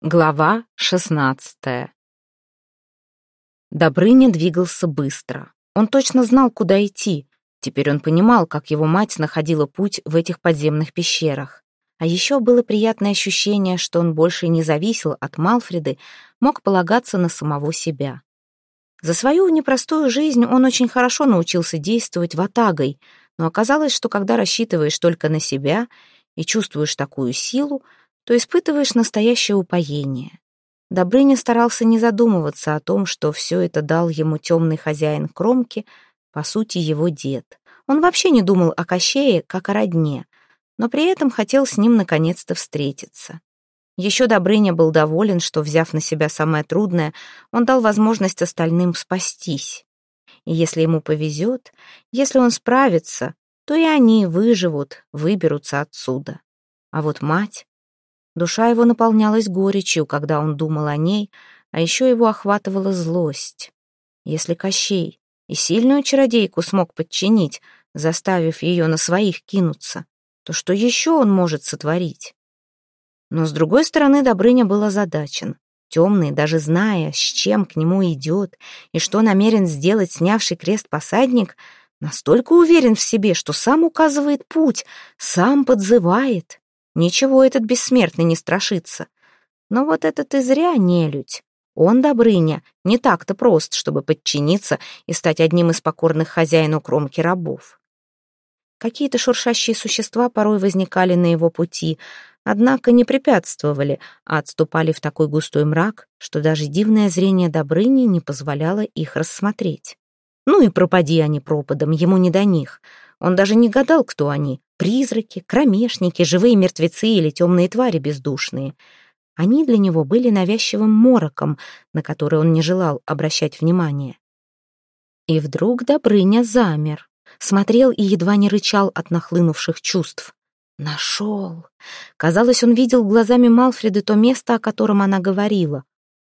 Глава шестнадцатая Добрыня двигался быстро. Он точно знал, куда идти. Теперь он понимал, как его мать находила путь в этих подземных пещерах. А еще было приятное ощущение, что он больше не зависел от Малфреды, мог полагаться на самого себя. За свою непростую жизнь он очень хорошо научился действовать ватагой, но оказалось, что когда рассчитываешь только на себя и чувствуешь такую силу, то испытываешь настоящее упоение. Добрыня старался не задумываться о том, что все это дал ему темный хозяин кромки, по сути, его дед. Он вообще не думал о Кощее, как о родне, но при этом хотел с ним наконец-то встретиться. Еще Добрыня был доволен, что, взяв на себя самое трудное, он дал возможность остальным спастись. И если ему повезет, если он справится, то и они выживут, выберутся отсюда. А вот мать... Душа его наполнялась горечью, когда он думал о ней, а еще его охватывала злость. Если Кощей и сильную чародейку смог подчинить, заставив ее на своих кинуться, то что еще он может сотворить? Но, с другой стороны, Добрыня был озадачен. Темный, даже зная, с чем к нему идет и что намерен сделать снявший крест посадник, настолько уверен в себе, что сам указывает путь, сам подзывает. Ничего этот бессмертный не страшится. Но вот этот и зря нелюдь. Он, Добрыня, не так-то прост, чтобы подчиниться и стать одним из покорных хозяину кромки рабов. Какие-то шуршащие существа порой возникали на его пути, однако не препятствовали, а отступали в такой густой мрак, что даже дивное зрение Добрыни не позволяло их рассмотреть. Ну и пропади они пропадом, ему не до них. Он даже не гадал, кто они, Призраки, кромешники, живые мертвецы или темные твари бездушные. Они для него были навязчивым мороком, на который он не желал обращать внимание. И вдруг Добрыня замер, смотрел и едва не рычал от нахлынувших чувств. Нашел. Казалось, он видел глазами Малфреды то место, о котором она говорила.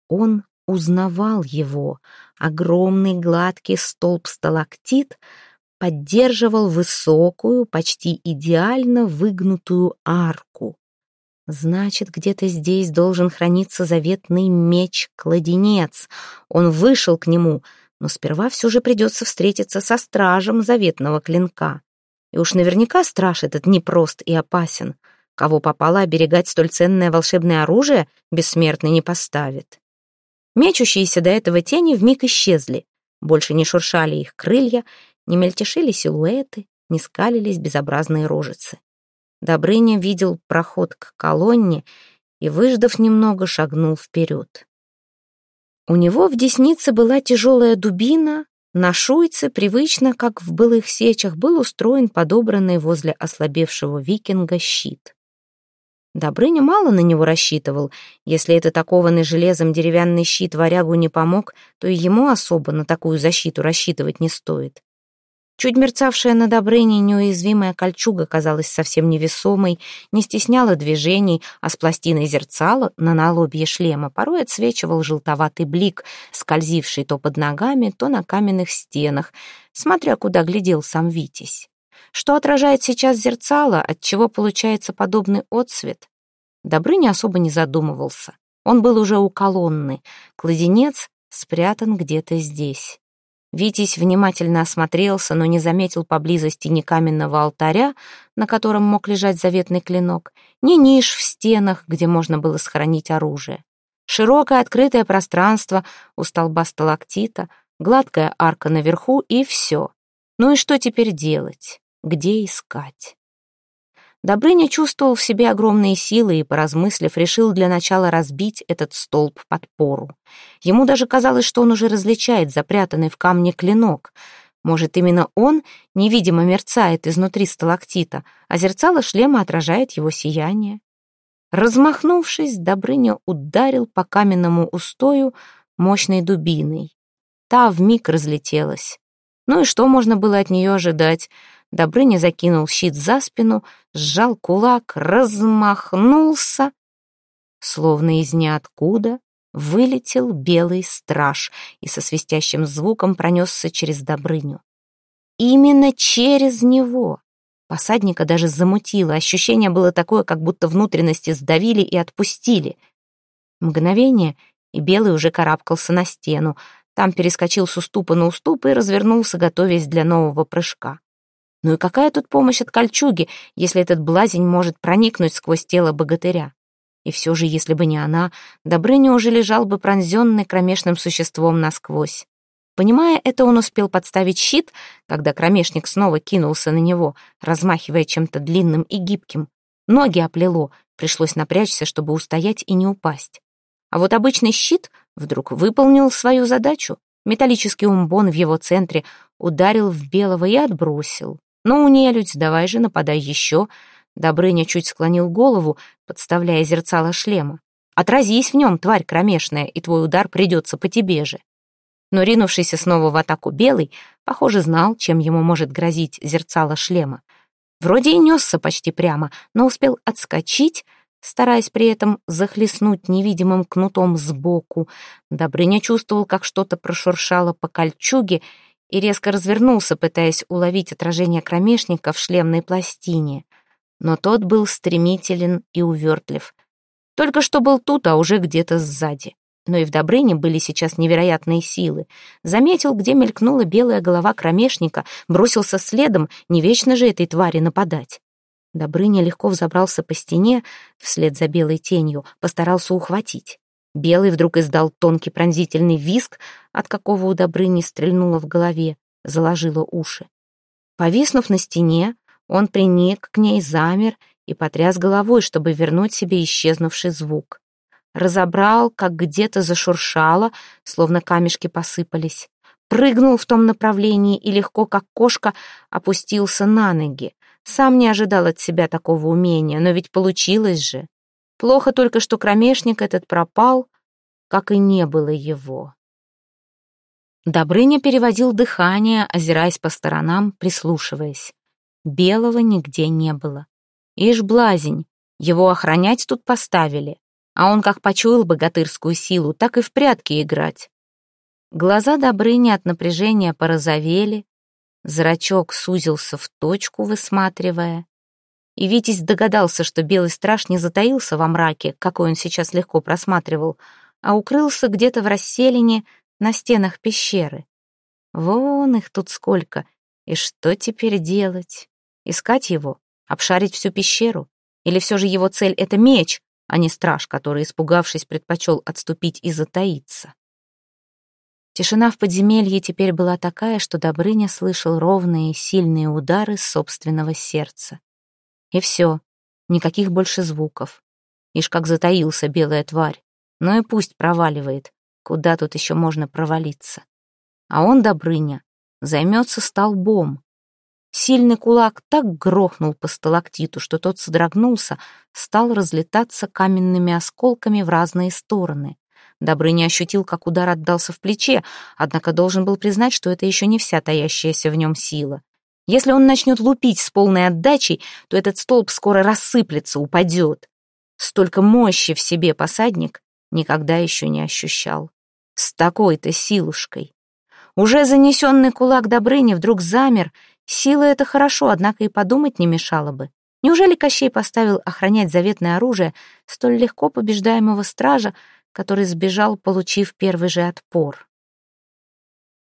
Он узнавал его. Огромный гладкий столб-сталактит — поддерживал высокую, почти идеально выгнутую арку. Значит, где-то здесь должен храниться заветный меч-кладенец. Он вышел к нему, но сперва все же придется встретиться со стражем заветного клинка. И уж наверняка страж этот непрост и опасен. Кого попало оберегать столь ценное волшебное оружие, бессмертный не поставит. Мечущиеся до этого тени вмиг исчезли. Больше не шуршали их крылья, не мельтешили силуэты, не скалились безобразные рожицы. Добрыня видел проход к колонне и, выждав немного, шагнул вперед. У него в деснице была тяжелая дубина, на шуйце, привычно, как в былых сечах, был устроен подобранный возле ослабевшего викинга щит. Добрыня мало на него рассчитывал. Если этот окованный железом деревянный щит варягу не помог, то и ему особо на такую защиту рассчитывать не стоит. Чуть мерцавшая на Добрыне неуязвимая кольчуга казалась совсем невесомой, не стесняла движений, а с пластиной зерцала на налобье шлема порой отсвечивал желтоватый блик, скользивший то под ногами, то на каменных стенах, смотря куда глядел сам Витязь. Что отражает сейчас зерцало, от чего получается подобный отсвет? Добрыня особо не задумывался. Он был уже у колонны. Кладенец спрятан где-то здесь. Витязь внимательно осмотрелся, но не заметил поблизости ни каменного алтаря, на котором мог лежать заветный клинок, ни ниш в стенах, где можно было сохранить оружие. Широкое открытое пространство у столба сталактита, гладкая арка наверху и все. Ну и что теперь делать? Где искать? Добрыня чувствовал в себе огромные силы и, поразмыслив, решил для начала разбить этот столб подпору. Ему даже казалось, что он уже различает запрятанный в камне клинок. Может, именно он невидимо мерцает изнутри сталактита, а зерцало шлема отражает его сияние. Размахнувшись, Добрыня ударил по каменному устою мощной дубиной. Та вмиг разлетелась. Ну и что можно было от нее ожидать? Добрыня закинул щит за спину, сжал кулак, размахнулся. Словно из ниоткуда вылетел белый страж и со свистящим звуком пронесся через Добрыню. Именно через него. Посадника даже замутило, ощущение было такое, как будто внутренности сдавили и отпустили. Мгновение, и Белый уже карабкался на стену. Там перескочил с уступа на уступ и развернулся, готовясь для нового прыжка. Ну и какая тут помощь от кольчуги, если этот блазень может проникнуть сквозь тело богатыря? И все же, если бы не она, Добрыня уже лежал бы пронзенный кромешным существом насквозь. Понимая это, он успел подставить щит, когда кромешник снова кинулся на него, размахивая чем-то длинным и гибким. Ноги оплело, пришлось напрячься, чтобы устоять и не упасть. А вот обычный щит вдруг выполнил свою задачу. Металлический умбон в его центре ударил в белого и отбросил. «Ну, нелюдь, давай же, нападай еще». Добрыня чуть склонил голову, подставляя зерцало шлема. «Отразись в нем, тварь кромешная, и твой удар придется по тебе же». Но ринувшийся снова в атаку белый, похоже, знал, чем ему может грозить зерцало шлема. Вроде и несся почти прямо, но успел отскочить, стараясь при этом захлестнуть невидимым кнутом сбоку. Добрыня чувствовал, как что-то прошуршало по кольчуге, и резко развернулся, пытаясь уловить отражение кромешника в шлемной пластине. Но тот был стремителен и увертлив. Только что был тут, а уже где-то сзади. Но и в Добрыне были сейчас невероятные силы. Заметил, где мелькнула белая голова кромешника, бросился следом, не вечно же этой твари нападать. Добрыня легко взобрался по стене, вслед за белой тенью, постарался ухватить. Белый вдруг издал тонкий пронзительный визг, от какого у Добрыни стрельнуло в голове, заложило уши. Повиснув на стене, он приник к ней, замер и потряс головой, чтобы вернуть себе исчезнувший звук. Разобрал, как где-то зашуршало, словно камешки посыпались. Прыгнул в том направлении и легко, как кошка, опустился на ноги. Сам не ожидал от себя такого умения, но ведь получилось же. Плохо только, что кромешник этот пропал, как и не было его. Добрыня переводил дыхание, озираясь по сторонам, прислушиваясь. Белого нигде не было. Ишь, блазень, его охранять тут поставили, а он как почуял богатырскую силу, так и в прятки играть. Глаза Добрыни от напряжения порозовели, зрачок сузился в точку, высматривая. И Витязь догадался, что белый страж не затаился во мраке, какой он сейчас легко просматривал, а укрылся где-то в расселине на стенах пещеры. Вон их тут сколько. И что теперь делать? Искать его? Обшарить всю пещеру? Или все же его цель — это меч, а не страж, который, испугавшись, предпочел отступить и затаиться? Тишина в подземелье теперь была такая, что Добрыня слышал ровные, сильные удары собственного сердца. И все, никаких больше звуков. Ишь, как затаился белая тварь. Ну и пусть проваливает. Куда тут еще можно провалиться? А он, Добрыня, займется столбом. Сильный кулак так грохнул по сталактиту, что тот содрогнулся, стал разлетаться каменными осколками в разные стороны. Добрыня ощутил, как удар отдался в плече, однако должен был признать, что это еще не вся таящаяся в нем сила. Если он начнет лупить с полной отдачей, то этот столб скоро рассыплется, упадет. Столько мощи в себе посадник никогда еще не ощущал. С такой-то силушкой. Уже занесенный кулак Добрыни вдруг замер. Сила — это хорошо, однако и подумать не мешало бы. Неужели Кощей поставил охранять заветное оружие столь легко побеждаемого стража, который сбежал, получив первый же отпор?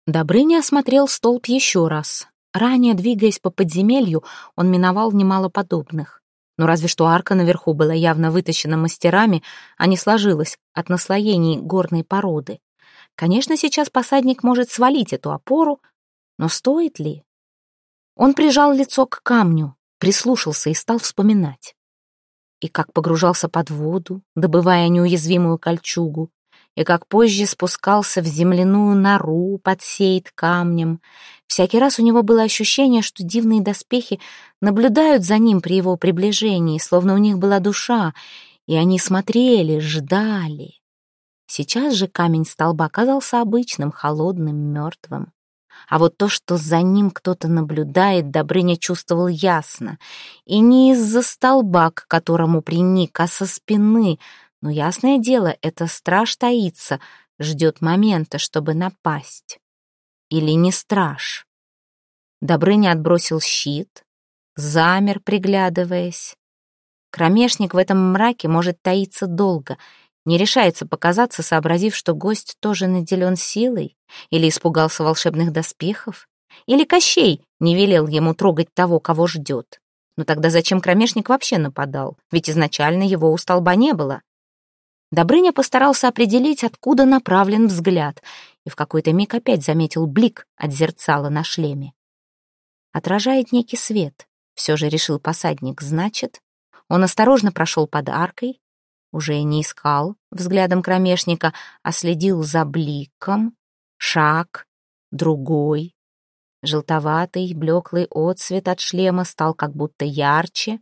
Добрыня осмотрел столб еще раз. Ранее, двигаясь по подземелью, он миновал немало подобных. Но разве что арка наверху была явно вытащена мастерами, а не сложилась от наслоений горной породы. Конечно, сейчас посадник может свалить эту опору, но стоит ли? Он прижал лицо к камню, прислушался и стал вспоминать. И как погружался под воду, добывая неуязвимую кольчугу, и как позже спускался в земляную нору под сеет камнем. Всякий раз у него было ощущение, что дивные доспехи наблюдают за ним при его приближении, словно у них была душа, и они смотрели, ждали. Сейчас же камень столба оказался обычным, холодным, мертвым. А вот то, что за ним кто-то наблюдает, Добрыня чувствовал ясно. И не из-за столба, к которому приник, а со спины — но ясное дело, это страж таится, ждет момента, чтобы напасть. Или не страж. Добрыня отбросил щит, замер, приглядываясь. Кромешник в этом мраке может таиться долго. Не решается показаться, сообразив, что гость тоже наделен силой, или испугался волшебных доспехов, или Кощей не велел ему трогать того, кого ждет. Но тогда зачем кромешник вообще нападал? Ведь изначально его у столба не было. Добрыня постарался определить, откуда направлен взгляд, и в какой-то миг опять заметил блик от зерцала на шлеме. Отражает некий свет, все же решил посадник, значит. Он осторожно прошел под аркой, уже не искал взглядом кромешника, а следил за бликом. Шаг, другой. Желтоватый, блеклый отсвет от шлема стал как будто ярче,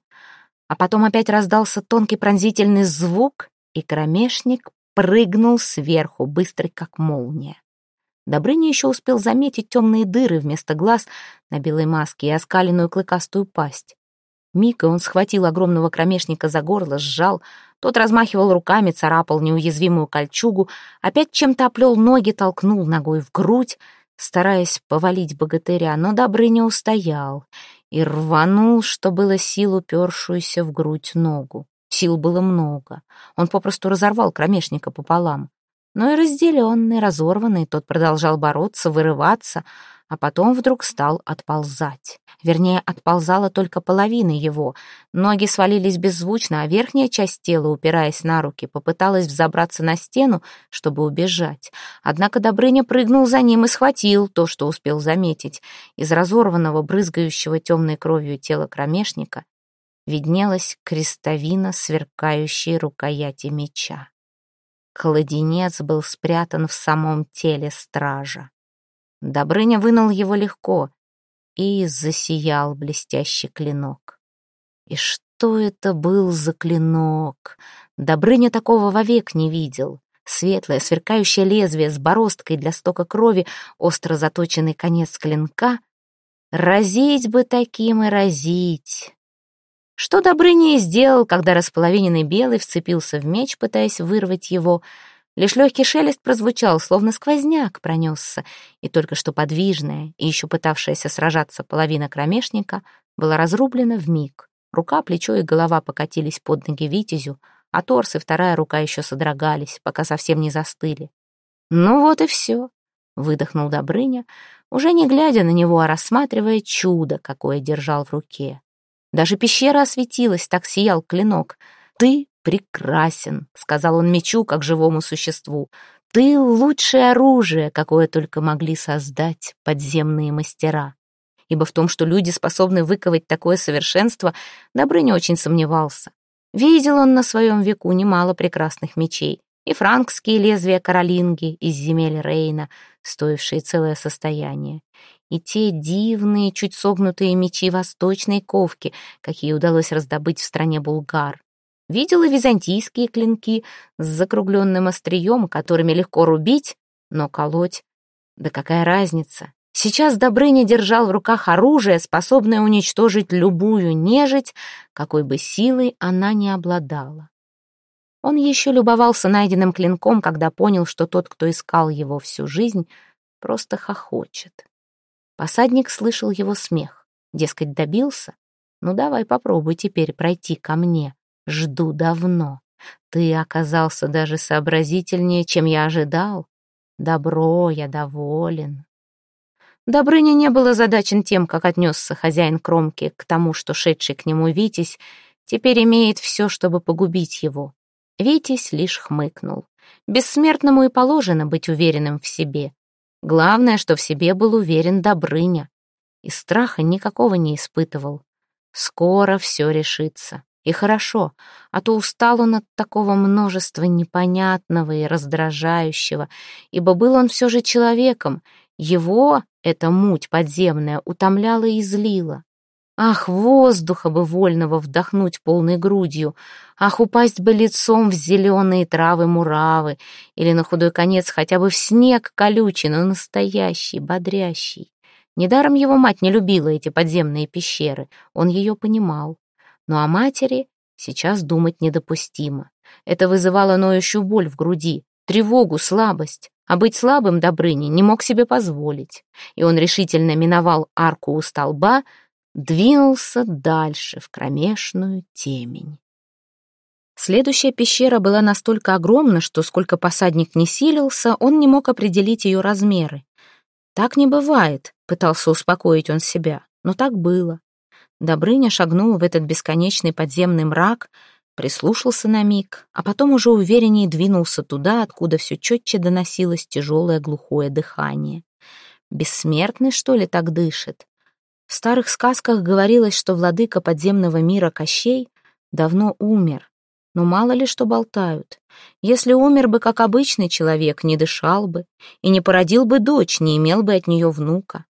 а потом опять раздался тонкий пронзительный звук, и кромешник прыгнул сверху, быстрый как молния. Добрыня еще успел заметить темные дыры вместо глаз на белой маске и оскаленную клыкастую пасть. Миг, и он схватил огромного кромешника за горло, сжал. Тот размахивал руками, царапал неуязвимую кольчугу, опять чем-то оплел ноги, толкнул ногой в грудь, стараясь повалить богатыря, но Добрыня устоял и рванул, что было сил упершуюся в грудь ногу. Сил было много. Он попросту разорвал кромешника пополам. Но и разделенный, разорванный, тот продолжал бороться, вырываться, а потом вдруг стал отползать. Вернее, отползала только половина его. Ноги свалились беззвучно, а верхняя часть тела, упираясь на руки, попыталась взобраться на стену, чтобы убежать. Однако Добрыня прыгнул за ним и схватил то, что успел заметить. Из разорванного, брызгающего темной кровью тела кромешника виднелась крестовина, сверкающей рукояти меча. Кладенец был спрятан в самом теле стража. Добрыня вынул его легко, и засиял блестящий клинок. И что это был за клинок? Добрыня такого вовек не видел. Светлое, сверкающее лезвие с бороздкой для стока крови, остро заточенный конец клинка. Разить бы таким и разить. Что Добрыня и сделал, когда располовиненный белый вцепился в меч, пытаясь вырвать его. Лишь легкий шелест прозвучал, словно сквозняк пронесся, и только что подвижная и еще пытавшаяся сражаться половина кромешника была разрублена в миг. Рука, плечо и голова покатились под ноги витязю, а торс и вторая рука еще содрогались, пока совсем не застыли. «Ну вот и все», — выдохнул Добрыня, уже не глядя на него, а рассматривая чудо, какое держал в руке. Даже пещера осветилась, так сиял клинок. «Ты прекрасен», — сказал он мечу, как живому существу. «Ты лучшее оружие, какое только могли создать подземные мастера». Ибо в том, что люди способны выковать такое совершенство, Добрыня очень сомневался. Видел он на своем веку немало прекрасных мечей, и франкские лезвия каролинги из земель Рейна, стоившие целое состояние, и те дивные, чуть согнутые мечи восточной ковки, какие удалось раздобыть в стране булгар. Видела византийские клинки с закругленным острием, которыми легко рубить, но колоть. Да какая разница? Сейчас Добрыня держал в руках оружие, способное уничтожить любую нежить, какой бы силой она ни обладала. Он еще любовался найденным клинком, когда понял, что тот, кто искал его всю жизнь, просто хохочет. Посадник слышал его смех. Дескать, добился? Ну, давай попробуй теперь пройти ко мне. Жду давно. Ты оказался даже сообразительнее, чем я ожидал. Добро, я доволен. Добрыня не был озадачен тем, как отнесся хозяин кромки к тому, что шедший к нему Витязь теперь имеет все, чтобы погубить его. Витязь лишь хмыкнул. Бессмертному и положено быть уверенным в себе. Главное, что в себе был уверен Добрыня. И страха никакого не испытывал. Скоро все решится. И хорошо, а то устал он от такого множества непонятного и раздражающего, ибо был он все же человеком. Его эта муть подземная утомляла и злила. Ах, воздуха бы вольного вдохнуть полной грудью, ах, упасть бы лицом в зеленые травы-муравы, или на худой конец хотя бы в снег колючий, но настоящий, бодрящий. Недаром его мать не любила эти подземные пещеры, он ее понимал. Но о матери сейчас думать недопустимо. Это вызывало ноющую боль в груди, тревогу, слабость. А быть слабым Добрыня не мог себе позволить. И он решительно миновал арку у столба, двинулся дальше в кромешную темень. Следующая пещера была настолько огромна, что сколько посадник не силился, он не мог определить ее размеры. «Так не бывает», — пытался успокоить он себя, но так было. Добрыня шагнул в этот бесконечный подземный мрак, прислушался на миг, а потом уже увереннее двинулся туда, откуда все четче доносилось тяжелое глухое дыхание. Бессмертный, что ли, так дышит? В старых сказках говорилось, что владыка подземного мира Кощей давно умер, но мало ли что болтают. Если умер бы, как обычный человек, не дышал бы и не породил бы дочь, не имел бы от нее внука.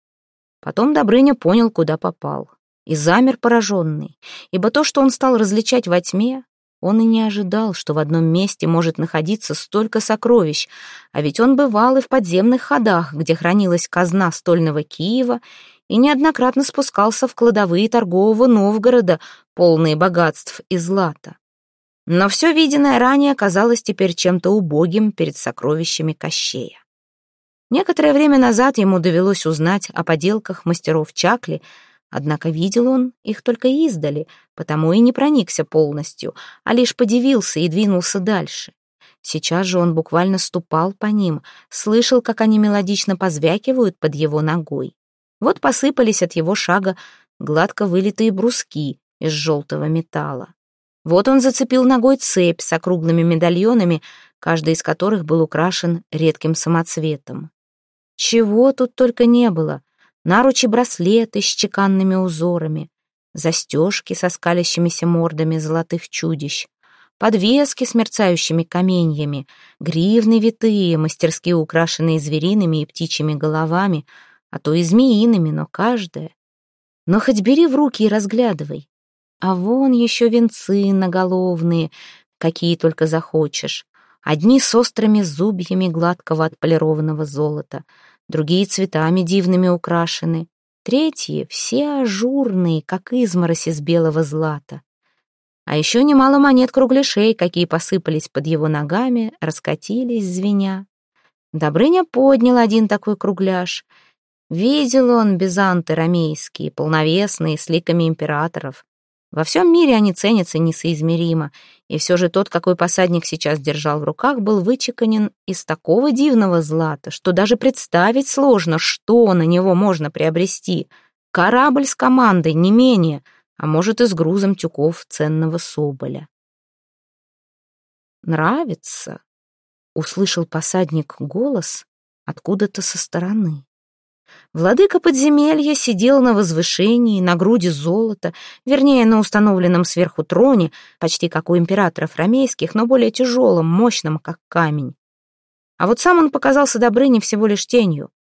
Потом Добрыня понял, куда попал, и замер пораженный, ибо то, что он стал различать во тьме, он и не ожидал, что в одном месте может находиться столько сокровищ, а ведь он бывал и в подземных ходах, где хранилась казна стольного Киева, и неоднократно спускался в кладовые торгового Новгорода, полные богатств и злата. Но все виденное ранее казалось теперь чем-то убогим перед сокровищами Кощея. Некоторое время назад ему довелось узнать о поделках мастеров Чакли, однако видел он их только издали, потому и не проникся полностью, а лишь подивился и двинулся дальше. Сейчас же он буквально ступал по ним, слышал, как они мелодично позвякивают под его ногой. Вот посыпались от его шага гладко вылитые бруски из желтого металла. Вот он зацепил ногой цепь с округлыми медальонами, каждый из которых был украшен редким самоцветом. Чего тут только не было. Наручи браслеты с чеканными узорами, застежки со скалящимися мордами золотых чудищ, подвески с мерцающими каменьями, гривны витые, мастерски украшенные звериными и птичьими головами, а то и змеиными, но каждая. Но хоть бери в руки и разглядывай. А вон еще венцы наголовные, какие только захочешь. Одни с острыми зубьями гладкого отполированного золота, другие цветами дивными украшены, третьи все ажурные, как изморозь из белого злата. А еще немало монет кругляшей, какие посыпались под его ногами, раскатились, звеня. Добрыня поднял один такой кругляш. Видел он бизанты ромейские, полновесные, с ликами императоров. Во всем мире они ценятся несоизмеримо, и все же тот, какой посадник сейчас держал в руках, был вычеканен из такого дивного злата, что даже представить сложно, что на него можно приобрести. Корабль с командой, не менее, а может и с грузом тюков ценного соболя. «Нравится?» — услышал посадник голос откуда-то со стороны. Владыка подземелья сидел на возвышении, на груди золота, вернее, на установленном сверху троне, почти как у императоров ромейских, но более тяжелом, мощном, как камень. А вот сам он показался Добрыне всего лишь тенью,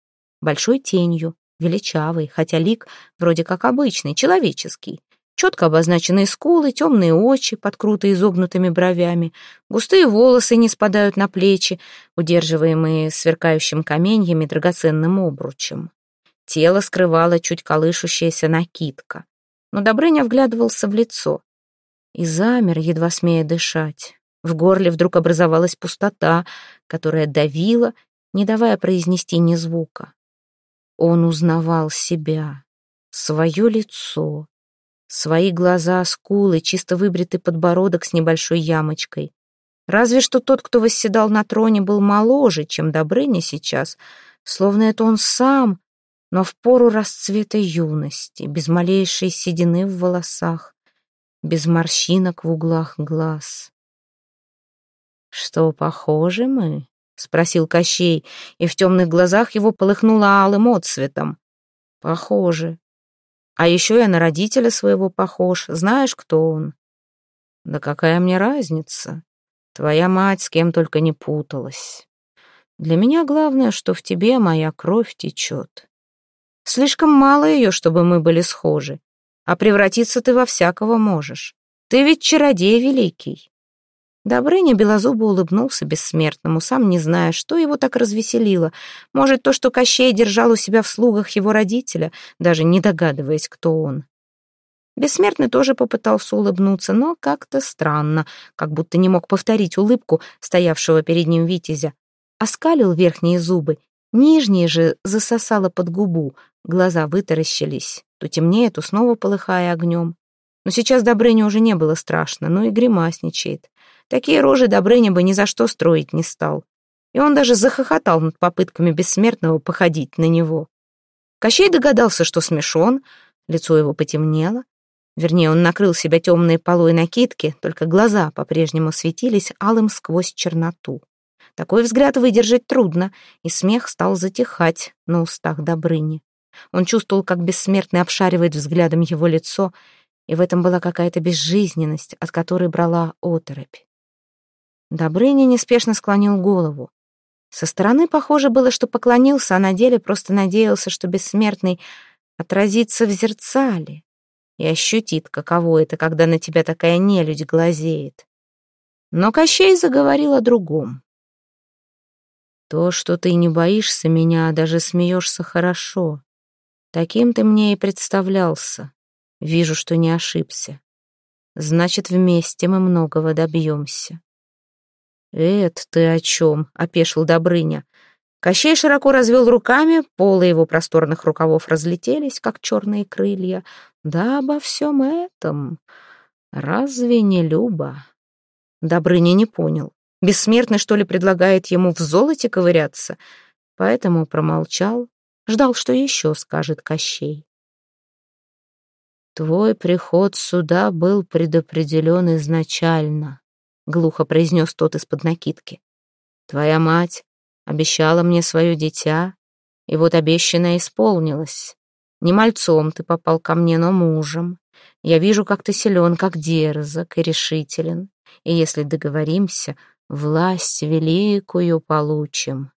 большой тенью, величавый, хотя лик вроде как обычный, человеческий. Четко обозначенные скулы, темные очи под круто изогнутыми бровями, густые волосы не спадают на плечи, удерживаемые сверкающим каменьями драгоценным обручем. Тело скрывало чуть колышущаяся накидка. Но Добрыня вглядывался в лицо и замер, едва смея дышать. В горле вдруг образовалась пустота, которая давила, не давая произнести ни звука. Он узнавал себя, свое лицо, свои глаза, скулы, чисто выбритый подбородок с небольшой ямочкой. Разве что тот, кто восседал на троне, был моложе, чем Добрыня сейчас, словно это он сам но в пору расцвета юности, без малейшей седины в волосах, без морщинок в углах глаз. «Что, похожи мы?» — спросил Кощей, и в темных глазах его полыхнуло алым отцветом. «Похоже. А еще я на родителя своего похож. Знаешь, кто он?» «Да какая мне разница? Твоя мать с кем только не путалась. Для меня главное, что в тебе моя кровь течет. Слишком мало ее, чтобы мы были схожи. А превратиться ты во всякого можешь. Ты ведь чародей великий». Добрыня белозубо улыбнулся бессмертному, сам не зная, что его так развеселило. Может, то, что Кощей держал у себя в слугах его родителя, даже не догадываясь, кто он. Бессмертный тоже попытался улыбнуться, но как-то странно, как будто не мог повторить улыбку стоявшего перед ним витязя. Оскалил верхние зубы, нижние же засосало под губу, Глаза вытаращились, то темнее, то снова полыхая огнем. Но сейчас Добрыне уже не было страшно, ну и гримасничает. Такие рожи Добрыня бы ни за что строить не стал. И он даже захохотал над попытками бессмертного походить на него. Кощей догадался, что смешон, лицо его потемнело. Вернее, он накрыл себя темной полой накидки, только глаза по-прежнему светились алым сквозь черноту. Такой взгляд выдержать трудно, и смех стал затихать на устах Добрыни. Он чувствовал, как бессмертный обшаривает взглядом его лицо, и в этом была какая-то безжизненность, от которой брала оторопь. Добрыня неспешно склонил голову. Со стороны похоже было, что поклонился, а на деле просто надеялся, что бессмертный отразится в зерцале и ощутит, каково это, когда на тебя такая нелюдь глазеет. Но Кощей заговорил о другом. То, что ты не боишься меня, а даже смеешься хорошо. Таким ты мне и представлялся. Вижу, что не ошибся. Значит, вместе мы многого добьемся. «Это ты о чем?» — опешил Добрыня. Кощей широко развел руками, полы его просторных рукавов разлетелись, как черные крылья. «Да обо всем этом. Разве не Люба?» Добрыня не понял. Бессмертный, что ли, предлагает ему в золоте ковыряться? Поэтому промолчал, ждал, что еще скажет Кощей. «Твой приход сюда был предопределен изначально», — глухо произнес тот из-под накидки. «Твоя мать обещала мне свое дитя, и вот обещанное исполнилось. Не мальцом ты попал ко мне, но мужем. Я вижу, как ты силен, как дерзок и решителен, и если договоримся, власть великую получим».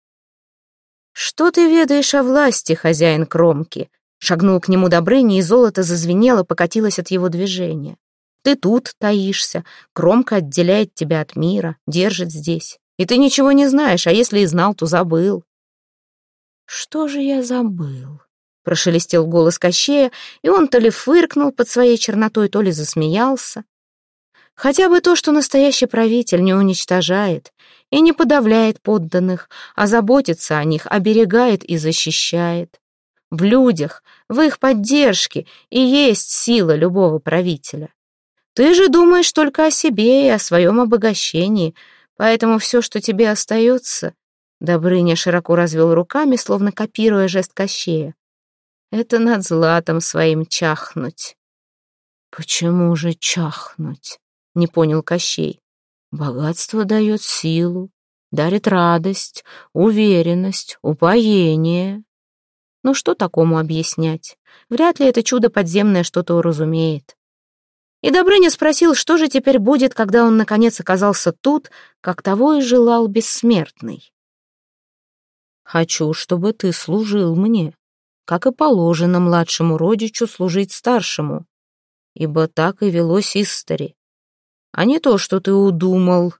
«Что ты ведаешь о власти, хозяин кромки?» Шагнул к нему Добрыня, и золото зазвенело, покатилось от его движения. «Ты тут таишься, кромка отделяет тебя от мира, держит здесь. И ты ничего не знаешь, а если и знал, то забыл». «Что же я забыл?» — прошелестел голос Кощея, и он то ли фыркнул под своей чернотой, то ли засмеялся. Хотя бы то, что настоящий правитель не уничтожает и не подавляет подданных, а заботится о них, оберегает и защищает. В людях, в их поддержке и есть сила любого правителя. Ты же думаешь только о себе и о своем обогащении, поэтому все, что тебе остается...» Добрыня широко развел руками, словно копируя жест Кощея. «Это над златом своим чахнуть». «Почему же чахнуть?» — не понял Кощей. «Богатство дает силу, дарит радость, уверенность, упоение». Ну что такому объяснять? Вряд ли это чудо подземное что-то уразумеет. И Добрыня спросил, что же теперь будет, когда он наконец оказался тут, как того и желал бессмертный. «Хочу, чтобы ты служил мне, как и положено младшему родичу служить старшему, ибо так и велось истори. А не то, что ты удумал».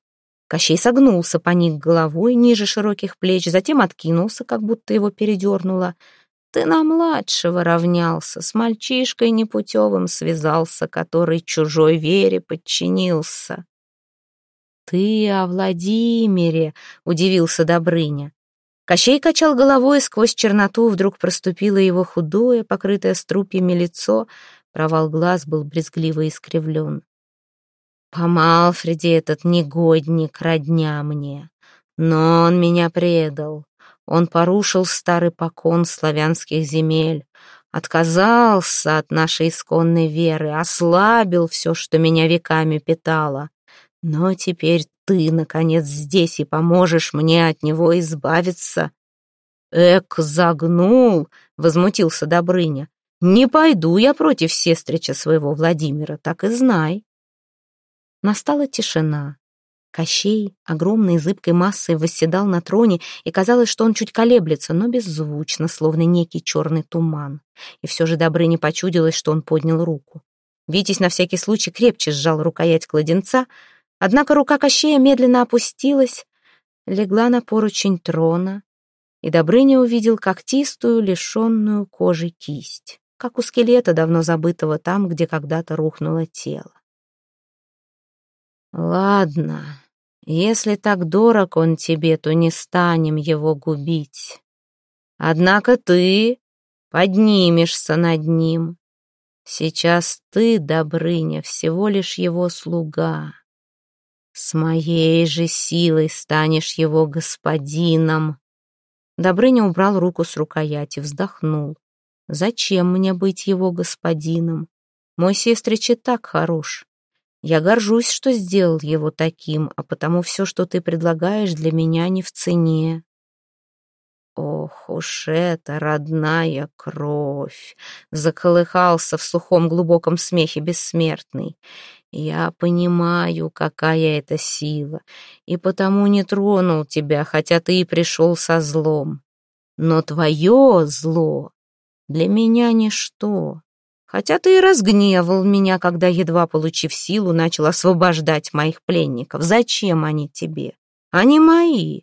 Кощей согнулся, поник головой ниже широких плеч, затем откинулся, как будто его передернуло — ты на младшего равнялся, с мальчишкой непутевым связался, который чужой вере подчинился. Ты о Владимире, удивился Добрыня. Кощей качал головой, сквозь черноту вдруг проступило его худое, покрытое струпьями лицо, провал глаз был брезгливо искривлен. По Малфреде этот негодник родня мне, но он меня предал. Он порушил старый покон славянских земель, отказался от нашей исконной веры, ослабил все, что меня веками питало. Но теперь ты, наконец, здесь и поможешь мне от него избавиться. Эк, загнул, возмутился Добрыня. Не пойду я против сестрича своего Владимира, так и знай. Настала тишина. Кощей, огромной зыбкой массой, восседал на троне, и казалось, что он чуть колеблется, но беззвучно, словно некий черный туман. И все же Добрыне почудилось, что он поднял руку. Витязь на всякий случай крепче сжал рукоять кладенца, однако рука Кощея медленно опустилась, легла на поручень трона, и Добрыня увидел когтистую, лишенную кожи кисть, как у скелета, давно забытого там, где когда-то рухнуло тело. «Ладно, если так дорог он тебе, то не станем его губить. Однако ты поднимешься над ним. Сейчас ты, Добрыня, всего лишь его слуга. С моей же силой станешь его господином. Добрыня убрал руку с рукояти, вздохнул. Зачем мне быть его господином? Мой сестрич и так хорош. Я горжусь, что сделал его таким, а потому все, что ты предлагаешь, для меня не в цене. Ох уж эта родная кровь! Заколыхался в сухом глубоком смехе бессмертный. Я понимаю, какая это сила, и потому не тронул тебя, хотя ты и пришел со злом. Но твое зло для меня ничто. Хотя ты и разгневал меня, когда, едва получив силу, начал освобождать моих пленников. Зачем они тебе? Они мои.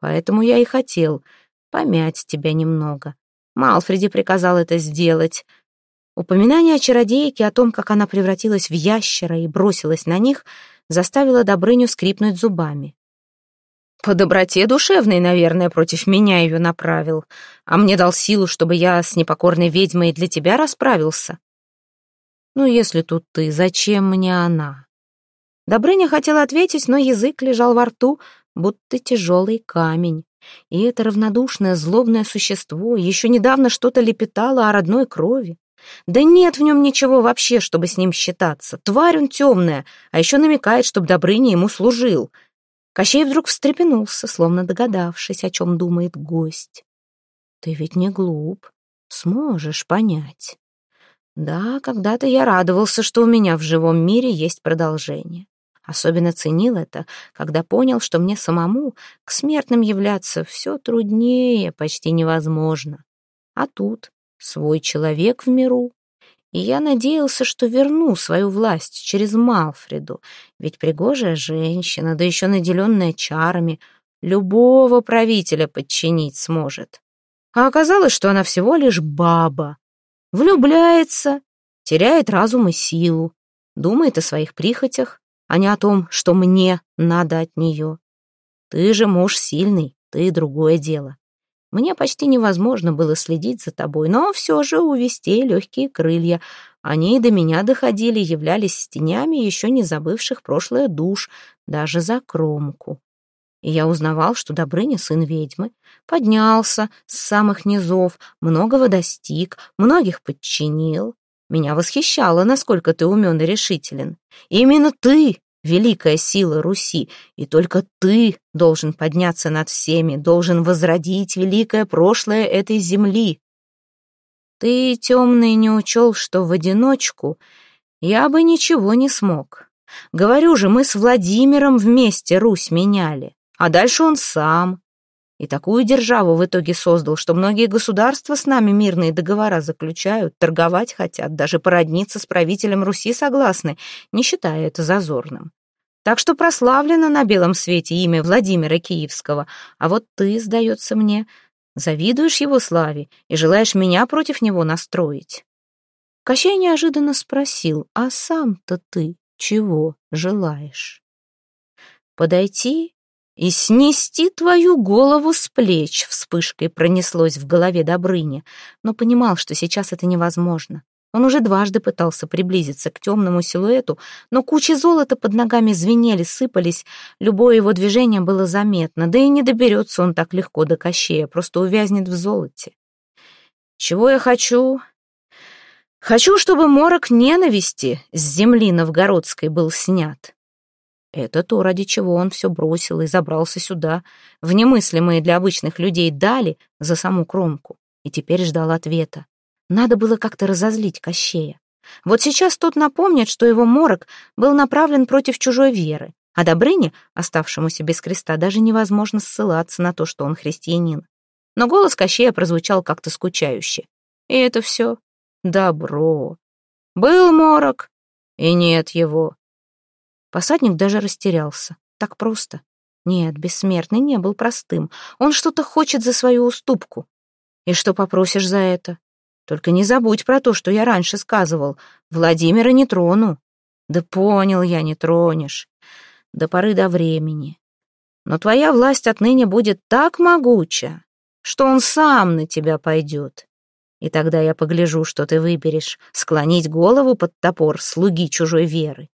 Поэтому я и хотел помять тебя немного. Малфреди приказал это сделать. Упоминание о чародейке, о том, как она превратилась в ящера и бросилась на них, заставило Добрыню скрипнуть зубами. По доброте душевной, наверное, против меня ее направил, а мне дал силу, чтобы я с непокорной ведьмой для тебя расправился. Ну, если тут ты, зачем мне она? Добрыня хотел ответить, но язык лежал во рту, будто тяжелый камень. И это равнодушное, злобное существо еще недавно что-то лепетало о родной крови. Да нет в нем ничего вообще, чтобы с ним считаться. Тварь он темная, а еще намекает, чтоб Добрыня ему служил. Кощей вдруг встрепенулся, словно догадавшись, о чем думает гость. «Ты ведь не глуп, сможешь понять. Да, когда-то я радовался, что у меня в живом мире есть продолжение. Особенно ценил это, когда понял, что мне самому к смертным являться все труднее, почти невозможно. А тут свой человек в миру. И я надеялся, что верну свою власть через Малфреду, ведь пригожая женщина, да еще наделенная чарами, любого правителя подчинить сможет. А оказалось, что она всего лишь баба. Влюбляется, теряет разум и силу, думает о своих прихотях, а не о том, что мне надо от нее. Ты же муж сильный, ты другое дело. Мне почти невозможно было следить за тобой, но все же увести легкие крылья. Они и до меня доходили, являлись тенями еще не забывших прошлое душ, даже за кромку. И я узнавал, что Добрыня, сын ведьмы, поднялся с самых низов, многого достиг, многих подчинил, меня восхищало, насколько ты умен и решителен. Именно ты — великая сила Руси, и только ты должен подняться над всеми, должен возродить великое прошлое этой земли. Ты, темный, не учел, что в одиночку я бы ничего не смог. Говорю же, мы с Владимиром вместе Русь меняли, а дальше он сам, и такую державу в итоге создал, что многие государства с нами мирные договора заключают, торговать хотят, даже породниться с правителем Руси согласны, не считая это зазорным. Так что прославлено на белом свете имя Владимира Киевского, а вот ты, сдается мне, завидуешь его славе и желаешь меня против него настроить. Кощей неожиданно спросил, а сам-то ты чего желаешь? Подойти и снести твою голову с плеч вспышкой пронеслось в голове Добрыни, но понимал, что сейчас это невозможно. Он уже дважды пытался приблизиться к темному силуэту, но кучи золота под ногами звенели, сыпались, любое его движение было заметно, да и не доберется он так легко до кощея, просто увязнет в золоте. Чего я хочу? Хочу, чтобы морок ненависти с земли новгородской был снят. Это то, ради чего он все бросил и забрался сюда, в немыслимые для обычных людей дали за саму кромку, и теперь ждал ответа. Надо было как-то разозлить Кощея. Вот сейчас тот напомнит, что его морок был направлен против чужой веры, а Добрыне, оставшемуся без креста, даже невозможно ссылаться на то, что он христианин. Но голос Кощея прозвучал как-то скучающе. И это все добро. Был морок, и нет его. Посадник даже растерялся. Так просто. Нет, бессмертный не был простым. Он что-то хочет за свою уступку. И что попросишь за это? Только не забудь про то, что я раньше сказывал. Владимира не трону. Да понял я, не тронешь. До поры до времени. Но твоя власть отныне будет так могуча, что он сам на тебя пойдет. И тогда я погляжу, что ты выберешь, склонить голову под топор слуги чужой веры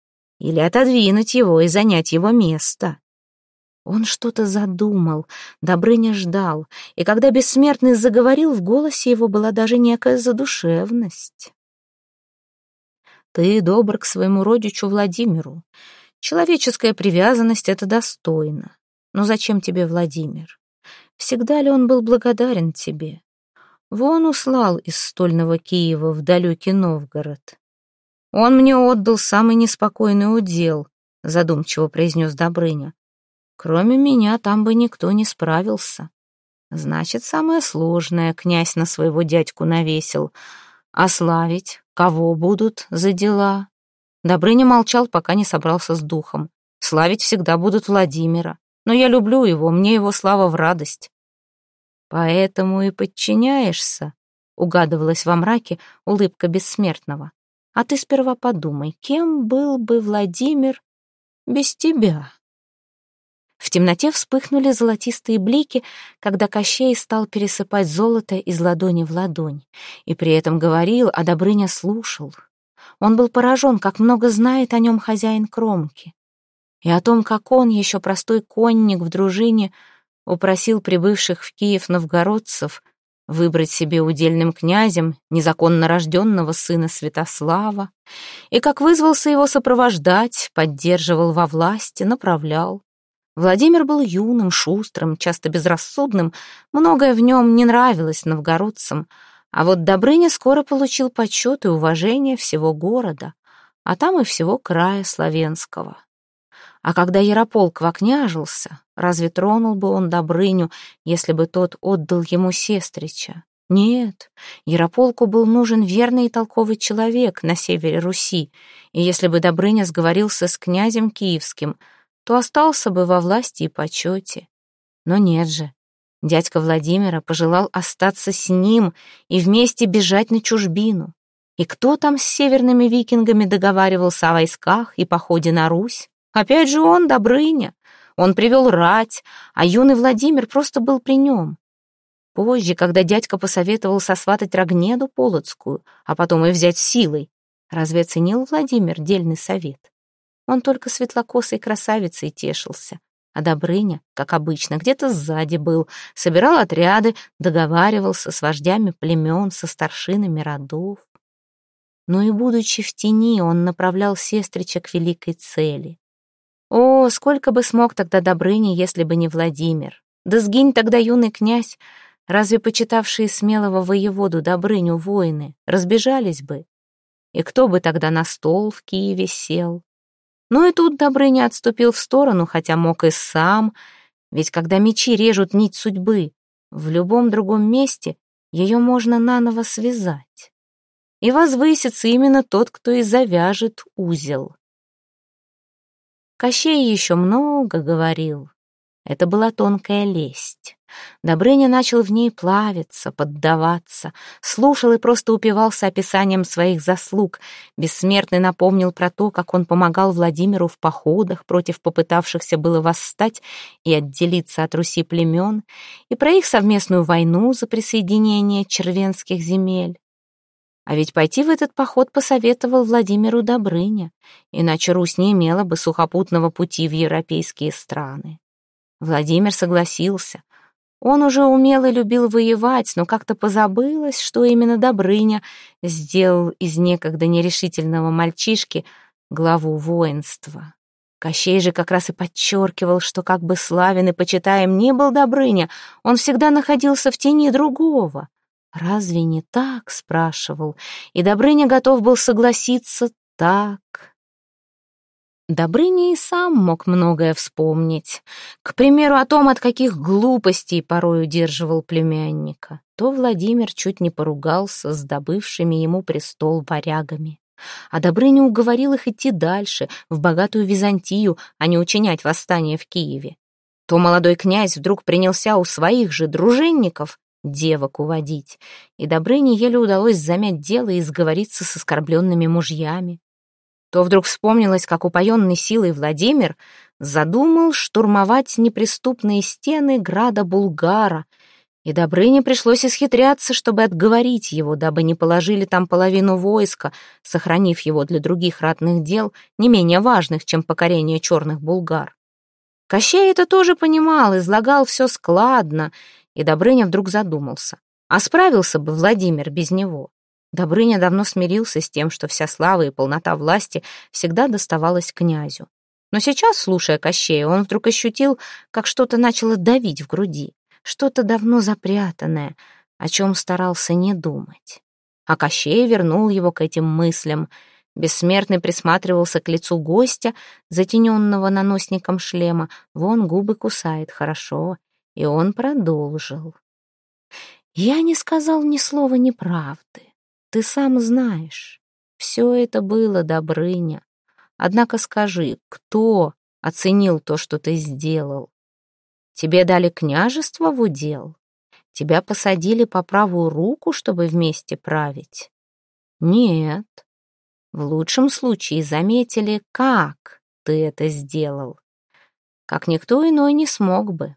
или отодвинуть его и занять его место. Он что-то задумал, Добрыня ждал, и когда бессмертный заговорил, в голосе его была даже некая задушевность. «Ты добр к своему родичу Владимиру. Человеческая привязанность — это достойно. Но зачем тебе Владимир? Всегда ли он был благодарен тебе? Вон услал из стольного Киева в далекий Новгород. Он мне отдал самый неспокойный удел», — задумчиво произнес Добрыня. Кроме меня там бы никто не справился. Значит, самое сложное князь на своего дядьку навесил. А славить кого будут за дела? Добрыня молчал, пока не собрался с духом. Славить всегда будут Владимира. Но я люблю его, мне его слава в радость. Поэтому и подчиняешься, угадывалась во мраке улыбка бессмертного. А ты сперва подумай, кем был бы Владимир без тебя? В темноте вспыхнули золотистые блики, когда Кощей стал пересыпать золото из ладони в ладонь. И при этом говорил, а Добрыня слушал. Он был поражен, как много знает о нем хозяин кромки. И о том, как он, еще простой конник в дружине, упросил прибывших в Киев новгородцев выбрать себе удельным князем незаконно рожденного сына Святослава, и как вызвался его сопровождать, поддерживал во власти, направлял. Владимир был юным, шустрым, часто безрассудным, многое в нем не нравилось новгородцам, а вот Добрыня скоро получил почет и уважение всего города, а там и всего края славянского. А когда Ярополк вокняжился, разве тронул бы он Добрыню, если бы тот отдал ему сестрича? Нет, Ярополку был нужен верный и толковый человек на севере Руси, и если бы Добрыня сговорился с князем киевским — то остался бы во власти и почете. Но нет же. Дядька Владимира пожелал остаться с ним и вместе бежать на чужбину. И кто там с северными викингами договаривался о войсках и походе на Русь? Опять же он, Добрыня. Он привел рать, а юный Владимир просто был при нем. Позже, когда дядька посоветовал сосватать Рогнеду Полоцкую, а потом и взять силой, разве оценил Владимир дельный совет? Он только светлокосой красавицей тешился. А Добрыня, как обычно, где-то сзади был, собирал отряды, договаривался с вождями племен, со старшинами родов. Но и будучи в тени, он направлял сестрича к великой цели. О, сколько бы смог тогда Добрыня, если бы не Владимир! Да сгинь тогда юный князь, разве почитавшие смелого воеводу Добрыню воины разбежались бы? И кто бы тогда на стол в Киеве сел? Но и тут Добрыня отступил в сторону, хотя мог и сам, ведь когда мечи режут нить судьбы, в любом другом месте ее можно наново связать. И возвысится именно тот, кто и завяжет узел. Кощей еще много говорил. Это была тонкая лесть. Добрыня начал в ней плавиться, поддаваться, слушал и просто упивался описанием своих заслуг. Бессмертный напомнил про то, как он помогал Владимиру в походах против попытавшихся было восстать и отделиться от Руси племен, и про их совместную войну за присоединение червенских земель. А ведь пойти в этот поход посоветовал Владимиру Добрыня, иначе Русь не имела бы сухопутного пути в европейские страны. Владимир согласился, он уже умел и любил воевать, но как-то позабылось, что именно Добрыня сделал из некогда нерешительного мальчишки главу воинства. Кощей же как раз и подчеркивал, что как бы славен и почитаем не был Добрыня, он всегда находился в тени другого. «Разве не так?» — спрашивал, и Добрыня готов был согласиться так. Добрыня и сам мог многое вспомнить. К примеру, о том, от каких глупостей порой удерживал племянника. То Владимир чуть не поругался с добывшими ему престол варягами. А Добрыня уговорил их идти дальше, в богатую Византию, а не учинять восстание в Киеве. То молодой князь вдруг принялся у своих же дружинников девок уводить, и Добрыне еле удалось замять дело и сговориться с оскорбленными мужьями. То вдруг вспомнилось, как упоенный силой Владимир задумал штурмовать неприступные стены града Булгара. И Добрыне пришлось исхитряться, чтобы отговорить его, дабы не положили там половину войска, сохранив его для других ратных дел, не менее важных, чем покорение черных булгар. Кощей это тоже понимал, излагал все складно, и Добрыня вдруг задумался. А справился бы Владимир без него. Добрыня давно смирился с тем, что вся слава и полнота власти всегда доставалась князю. Но сейчас, слушая Кощея, он вдруг ощутил, как что-то начало давить в груди что-то давно запрятанное, о чем старался не думать. А Кощей вернул его к этим мыслям. Бессмертный присматривался к лицу гостя, затененного наносником шлема. Вон губы кусает хорошо. И он продолжил. «Я не сказал ни слова неправды. Ты сам знаешь. Все это было, Добрыня. Однако скажи, кто оценил то, что ты сделал? Тебе дали княжество в удел? Тебя посадили по правую руку, чтобы вместе править? Нет. В лучшем случае заметили, как ты это сделал. Как никто иной не смог бы.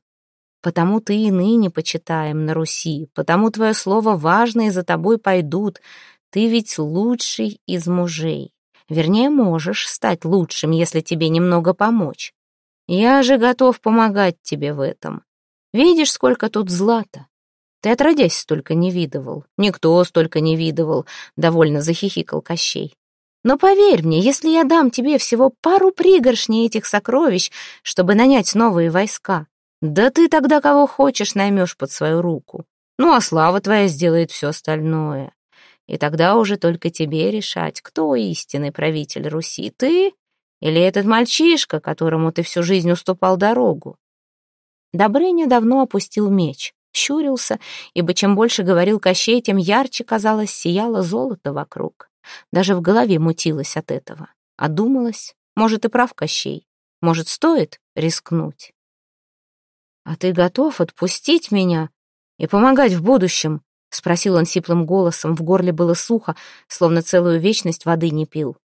Потому ты и ныне почитаем на Руси, потому твое слово важно и за тобой пойдут. Ты ведь лучший из мужей. Вернее, можешь стать лучшим, если тебе немного помочь. Я же готов помогать тебе в этом. Видишь, сколько тут злата? Ты отродясь столько не видывал. Никто столько не видывал, — довольно захихикал Кощей. Но поверь мне, если я дам тебе всего пару пригоршней этих сокровищ, чтобы нанять новые войска, да ты тогда кого хочешь наймешь под свою руку. Ну, а слава твоя сделает все остальное. И тогда уже только тебе решать, кто истинный правитель Руси, ты или этот мальчишка, которому ты всю жизнь уступал дорогу? Добрыня давно опустил меч, щурился, ибо чем больше говорил Кощей, тем ярче, казалось, сияло золото вокруг. Даже в голове мутилось от этого. А думалось, может, и прав Кощей. Может, стоит рискнуть? «А ты готов отпустить меня и помогать в будущем?» — спросил он сиплым голосом. В горле было сухо, словно целую вечность воды не пил.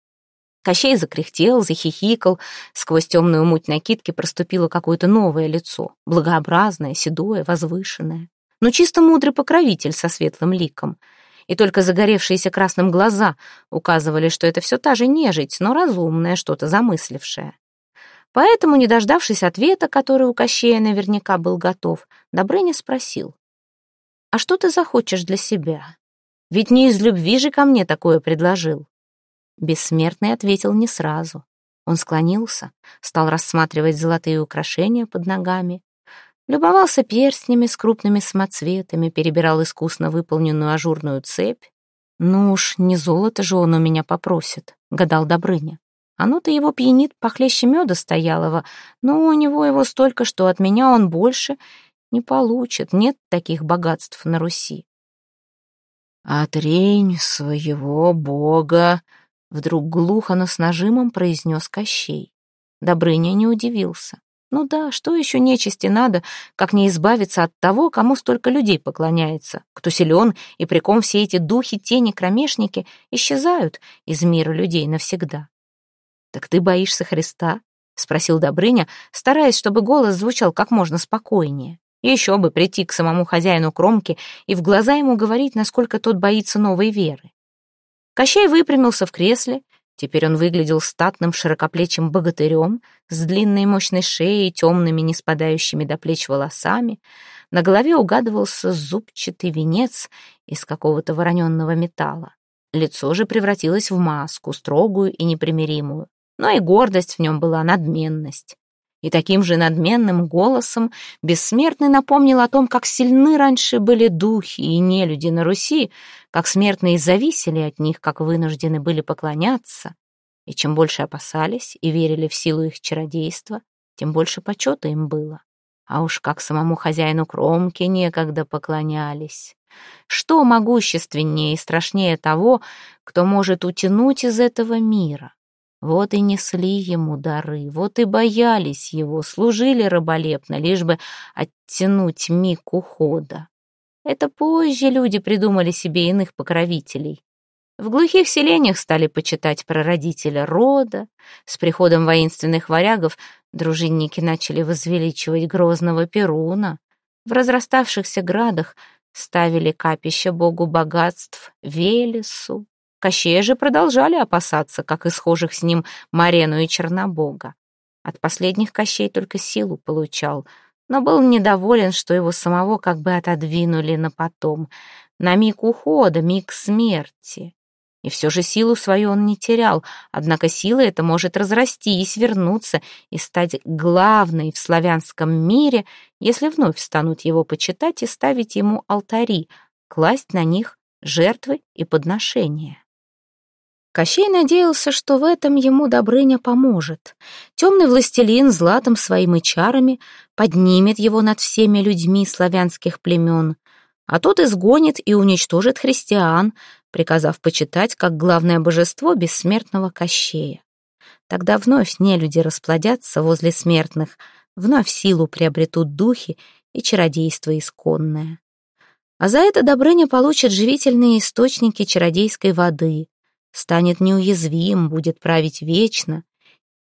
Кощей закряхтел, захихикал. Сквозь темную муть накидки проступило какое-то новое лицо, благообразное, седое, возвышенное. Но чисто мудрый покровитель со светлым ликом. И только загоревшиеся красным глаза указывали, что это все та же нежить, но разумная, что-то замыслившая. Поэтому, не дождавшись ответа, который у Кощея наверняка был готов, Добрыня спросил. «А что ты захочешь для себя? Ведь не из любви же ко мне такое предложил». Бессмертный ответил не сразу. Он склонился, стал рассматривать золотые украшения под ногами, любовался перстнями с крупными самоцветами, перебирал искусно выполненную ажурную цепь. «Ну уж, не золото же он у меня попросит», — гадал Добрыня. Оно-то его пьянит похлеще меда стоялого, но у него его столько, что от меня он больше не получит, нет таких богатств на Руси. «Отрень своего бога», Вдруг глухо, но с нажимом произнес Кощей. Добрыня не удивился. Ну да, что еще нечисти надо, как не избавиться от того, кому столько людей поклоняется, кто силен, и при ком все эти духи, тени, кромешники исчезают из мира людей навсегда. «Так ты боишься Христа?» — спросил Добрыня, стараясь, чтобы голос звучал как можно спокойнее. Еще бы прийти к самому хозяину кромки и в глаза ему говорить, насколько тот боится новой веры. Кощей выпрямился в кресле. Теперь он выглядел статным широкоплечим богатырем с длинной мощной шеей, темными, не спадающими до плеч волосами. На голове угадывался зубчатый венец из какого-то вороненного металла. Лицо же превратилось в маску, строгую и непримиримую. Но и гордость в нем была надменность. И таким же надменным голосом бессмертный напомнил о том, как сильны раньше были духи и нелюди на Руси, как смертные зависели от них, как вынуждены были поклоняться. И чем больше опасались и верили в силу их чародейства, тем больше почета им было. А уж как самому хозяину кромки некогда поклонялись. Что могущественнее и страшнее того, кто может утянуть из этого мира? Вот и несли ему дары, вот и боялись его, служили раболепно, лишь бы оттянуть миг ухода. Это позже люди придумали себе иных покровителей. В глухих селениях стали почитать прародителя рода. С приходом воинственных варягов дружинники начали возвеличивать грозного Перуна. В разраставшихся градах ставили капище богу богатств Велесу. Кощея же продолжали опасаться, как и схожих с ним Марену и Чернобога. От последних Кощей только силу получал, но был недоволен, что его самого как бы отодвинули на потом, на миг ухода, миг смерти. И все же силу свою он не терял, однако сила эта может разрастись, вернуться и стать главной в славянском мире, если вновь станут его почитать и ставить ему алтари, класть на них жертвы и подношения. Кощей надеялся, что в этом ему Добрыня поможет. Темный властелин златом своим и чарами поднимет его над всеми людьми славянских племен, а тот изгонит и уничтожит христиан, приказав почитать как главное божество бессмертного Кощея. Тогда вновь нелюди расплодятся возле смертных, вновь силу приобретут духи и чародейство исконное. А за это Добрыня получит живительные источники чародейской воды, станет неуязвим, будет править вечно,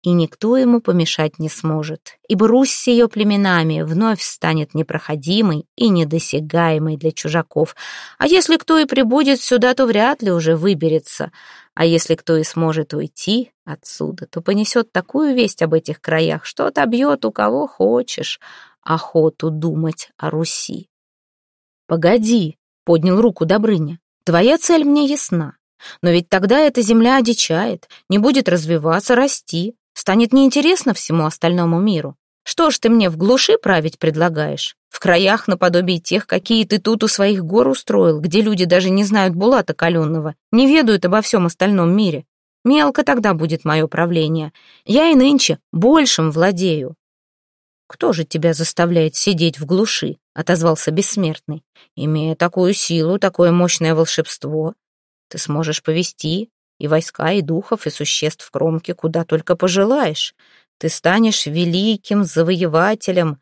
и никто ему помешать не сможет, ибо Русь с ее племенами вновь станет непроходимой и недосягаемой для чужаков. А если кто и прибудет сюда, то вряд ли уже выберется. А если кто и сможет уйти отсюда, то понесет такую весть об этих краях, что отобьет у кого хочешь охоту думать о Руси. «Погоди», — поднял руку Добрыня, — «твоя цель мне ясна. Но ведь тогда эта земля одичает, не будет развиваться, расти, станет неинтересно всему остальному миру. Что ж ты мне в глуши править предлагаешь? В краях наподобие тех, какие ты тут у своих гор устроил, где люди даже не знают Булата Каленного, не ведают обо всем остальном мире. Мелко тогда будет мое правление. Я и нынче большим владею. «Кто же тебя заставляет сидеть в глуши?» — отозвался бессмертный. «Имея такую силу, такое мощное волшебство, ты сможешь повести и войска, и духов, и существ в кромке, куда только пожелаешь. Ты станешь великим завоевателем.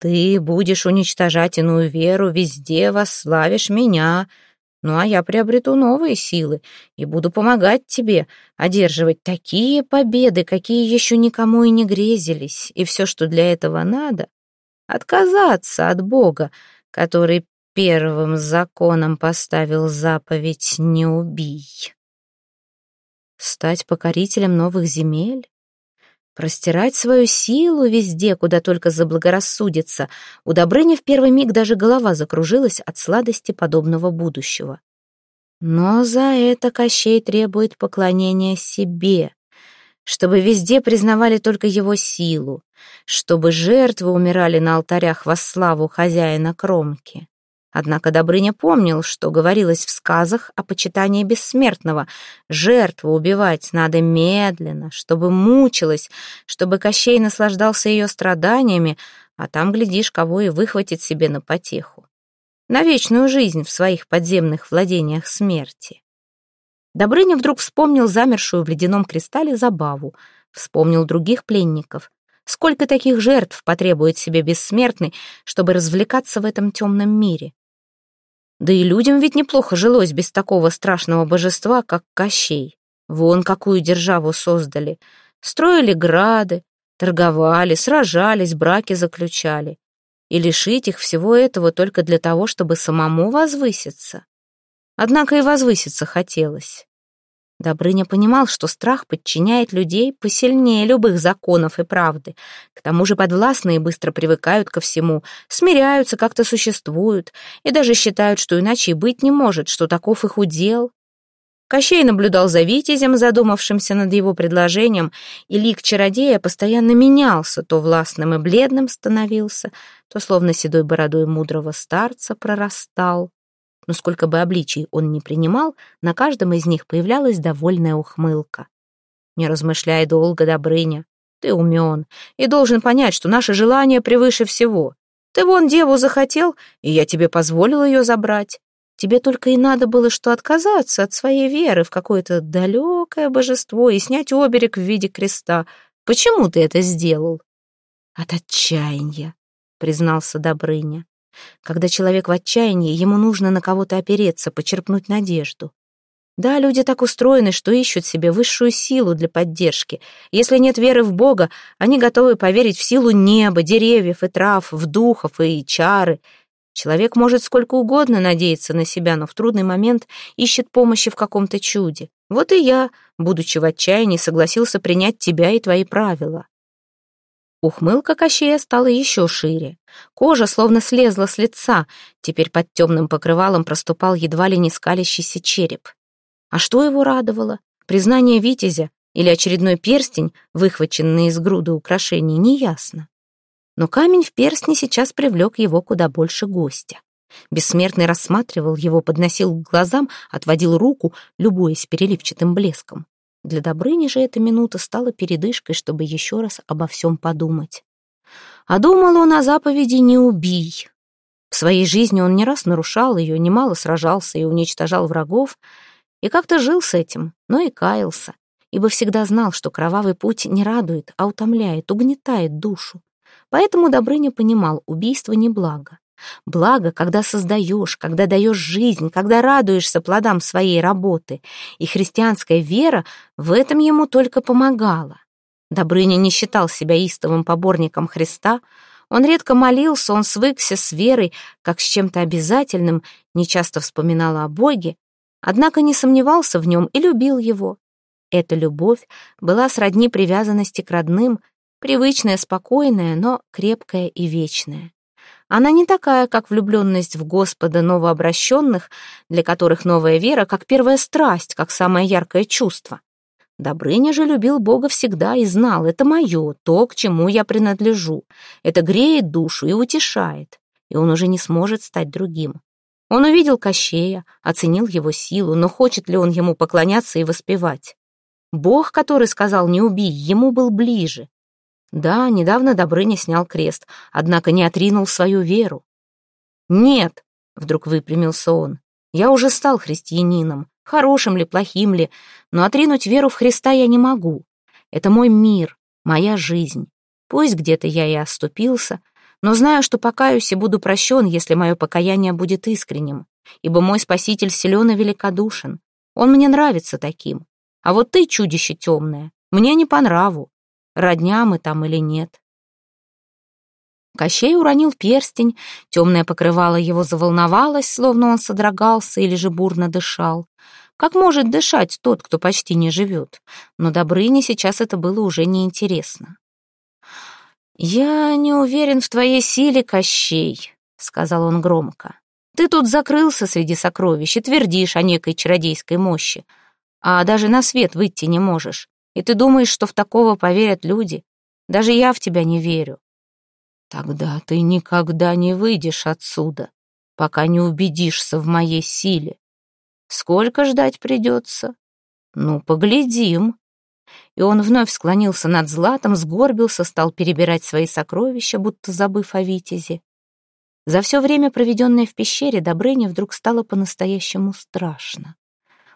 Ты будешь уничтожать иную веру, везде восславишь меня. Ну, а я приобрету новые силы и буду помогать тебе одерживать такие победы, какие еще никому и не грезились. И все, что для этого надо — отказаться от Бога, который первым законом поставил заповедь «не убий». Стать покорителем новых земель? Простирать свою силу везде, куда только заблагорассудится. У Добрыни в первый миг даже голова закружилась от сладости подобного будущего. Но за это Кощей требует поклонения себе, чтобы везде признавали только его силу, чтобы жертвы умирали на алтарях во славу хозяина кромки. Однако Добрыня помнил, что говорилось в сказах о почитании бессмертного. Жертву убивать надо медленно, чтобы мучилась, чтобы Кощей наслаждался ее страданиями, а там, глядишь, кого и выхватит себе на потеху. На вечную жизнь в своих подземных владениях смерти. Добрыня вдруг вспомнил замершую в ледяном кристалле забаву, вспомнил других пленников. Сколько таких жертв потребует себе бессмертный, чтобы развлекаться в этом темном мире? Да и людям ведь неплохо жилось без такого страшного божества, как Кощей. Вон какую державу создали. Строили грады, торговали, сражались, браки заключали. И лишить их всего этого только для того, чтобы самому возвыситься. Однако и возвыситься хотелось. Добрыня понимал, что страх подчиняет людей посильнее любых законов и правды. К тому же подвластные быстро привыкают ко всему, смиряются, как-то существуют, и даже считают, что иначе и быть не может, что таков их удел. Кощей наблюдал за Витязем, задумавшимся над его предложением, и лик чародея постоянно менялся, то властным и бледным становился, то словно седой бородой мудрого старца прорастал но сколько бы обличий он ни принимал, на каждом из них появлялась довольная ухмылка. «Не размышляй долго, Добрыня, ты умен и должен понять, что наше желание превыше всего. Ты вон деву захотел, и я тебе позволил ее забрать. Тебе только и надо было что отказаться от своей веры в какое-то далекое божество и снять оберег в виде креста. Почему ты это сделал?» «От отчаяния», — признался Добрыня. Когда человек в отчаянии, ему нужно на кого-то опереться, почерпнуть надежду. Да, люди так устроены, что ищут себе высшую силу для поддержки. Если нет веры в Бога, они готовы поверить в силу неба, деревьев и трав, в духов и чары. Человек может сколько угодно надеяться на себя, но в трудный момент ищет помощи в каком-то чуде. Вот и я, будучи в отчаянии, согласился принять тебя и твои правила. Ухмылка Кощея стала еще шире. Кожа словно слезла с лица, теперь под темным покрывалом проступал едва ли не скалящийся череп. А что его радовало? Признание Витязя или очередной перстень, выхваченный из груды украшений, неясно. Но камень в перстне сейчас привлек его куда больше гостя. Бессмертный рассматривал его, подносил к глазам, отводил руку, любуясь переливчатым блеском. Для Добрыни же эта минута стала передышкой, чтобы еще раз обо всем подумать. А думал он о заповеди «не убий». В своей жизни он не раз нарушал ее, немало сражался и уничтожал врагов, и как-то жил с этим, но и каялся, ибо всегда знал, что кровавый путь не радует, а утомляет, угнетает душу. Поэтому Добрыня понимал, убийство не благо. Благо, когда создаешь, когда даешь жизнь, когда радуешься плодам своей работы. И христианская вера в этом ему только помогала. Добрыня не считал себя истовым поборником Христа, он редко молился, он свыкся с верой, как с чем-то обязательным, нечасто вспоминал о Боге, однако не сомневался в нем и любил его. Эта любовь была сродни привязанности к родным, привычная, спокойная, но крепкая и вечная. Она не такая, как влюбленность в Господа новообращенных, для которых новая вера как первая страсть, как самое яркое чувство. Добрыня же любил Бога всегда и знал, это мое, то, к чему я принадлежу. Это греет душу и утешает, и он уже не сможет стать другим. Он увидел Кощея, оценил его силу, но хочет ли он ему поклоняться и воспевать? Бог, который сказал «не убий», ему был ближе. Да, недавно Добрыня снял крест, однако не отринул свою веру. «Нет», — вдруг выпрямился он, — «я уже стал христианином, хорошим ли, плохим ли, но отринуть веру в Христа я не могу. Это мой мир, моя жизнь. Пусть где-то я и оступился, но знаю, что покаюсь и буду прощен, если мое покаяние будет искренним, ибо мой Спаситель силен и великодушен. Он мне нравится таким. А вот ты, чудище темное, мне не по нраву. Родня мы там или нет. Кощей уронил перстень, темное покрывало его заволновалось, словно он содрогался или же бурно дышал. Как может дышать тот, кто почти не живет? Но Добрыне сейчас это было уже неинтересно. «Я не уверен в твоей силе, Кощей», — сказал он громко. «Ты тут закрылся среди сокровищ и твердишь о некой чародейской мощи, а даже на свет выйти не можешь. И ты думаешь, что в такого поверят люди? Даже я в тебя не верю». «Тогда ты никогда не выйдешь отсюда, пока не убедишься в моей силе. Сколько ждать придется? Ну, поглядим» и он вновь склонился над златом, сгорбился, стал перебирать свои сокровища, будто забыв о Витязе. За все время, проведенное в пещере, Добрыне вдруг стало по-настоящему страшно.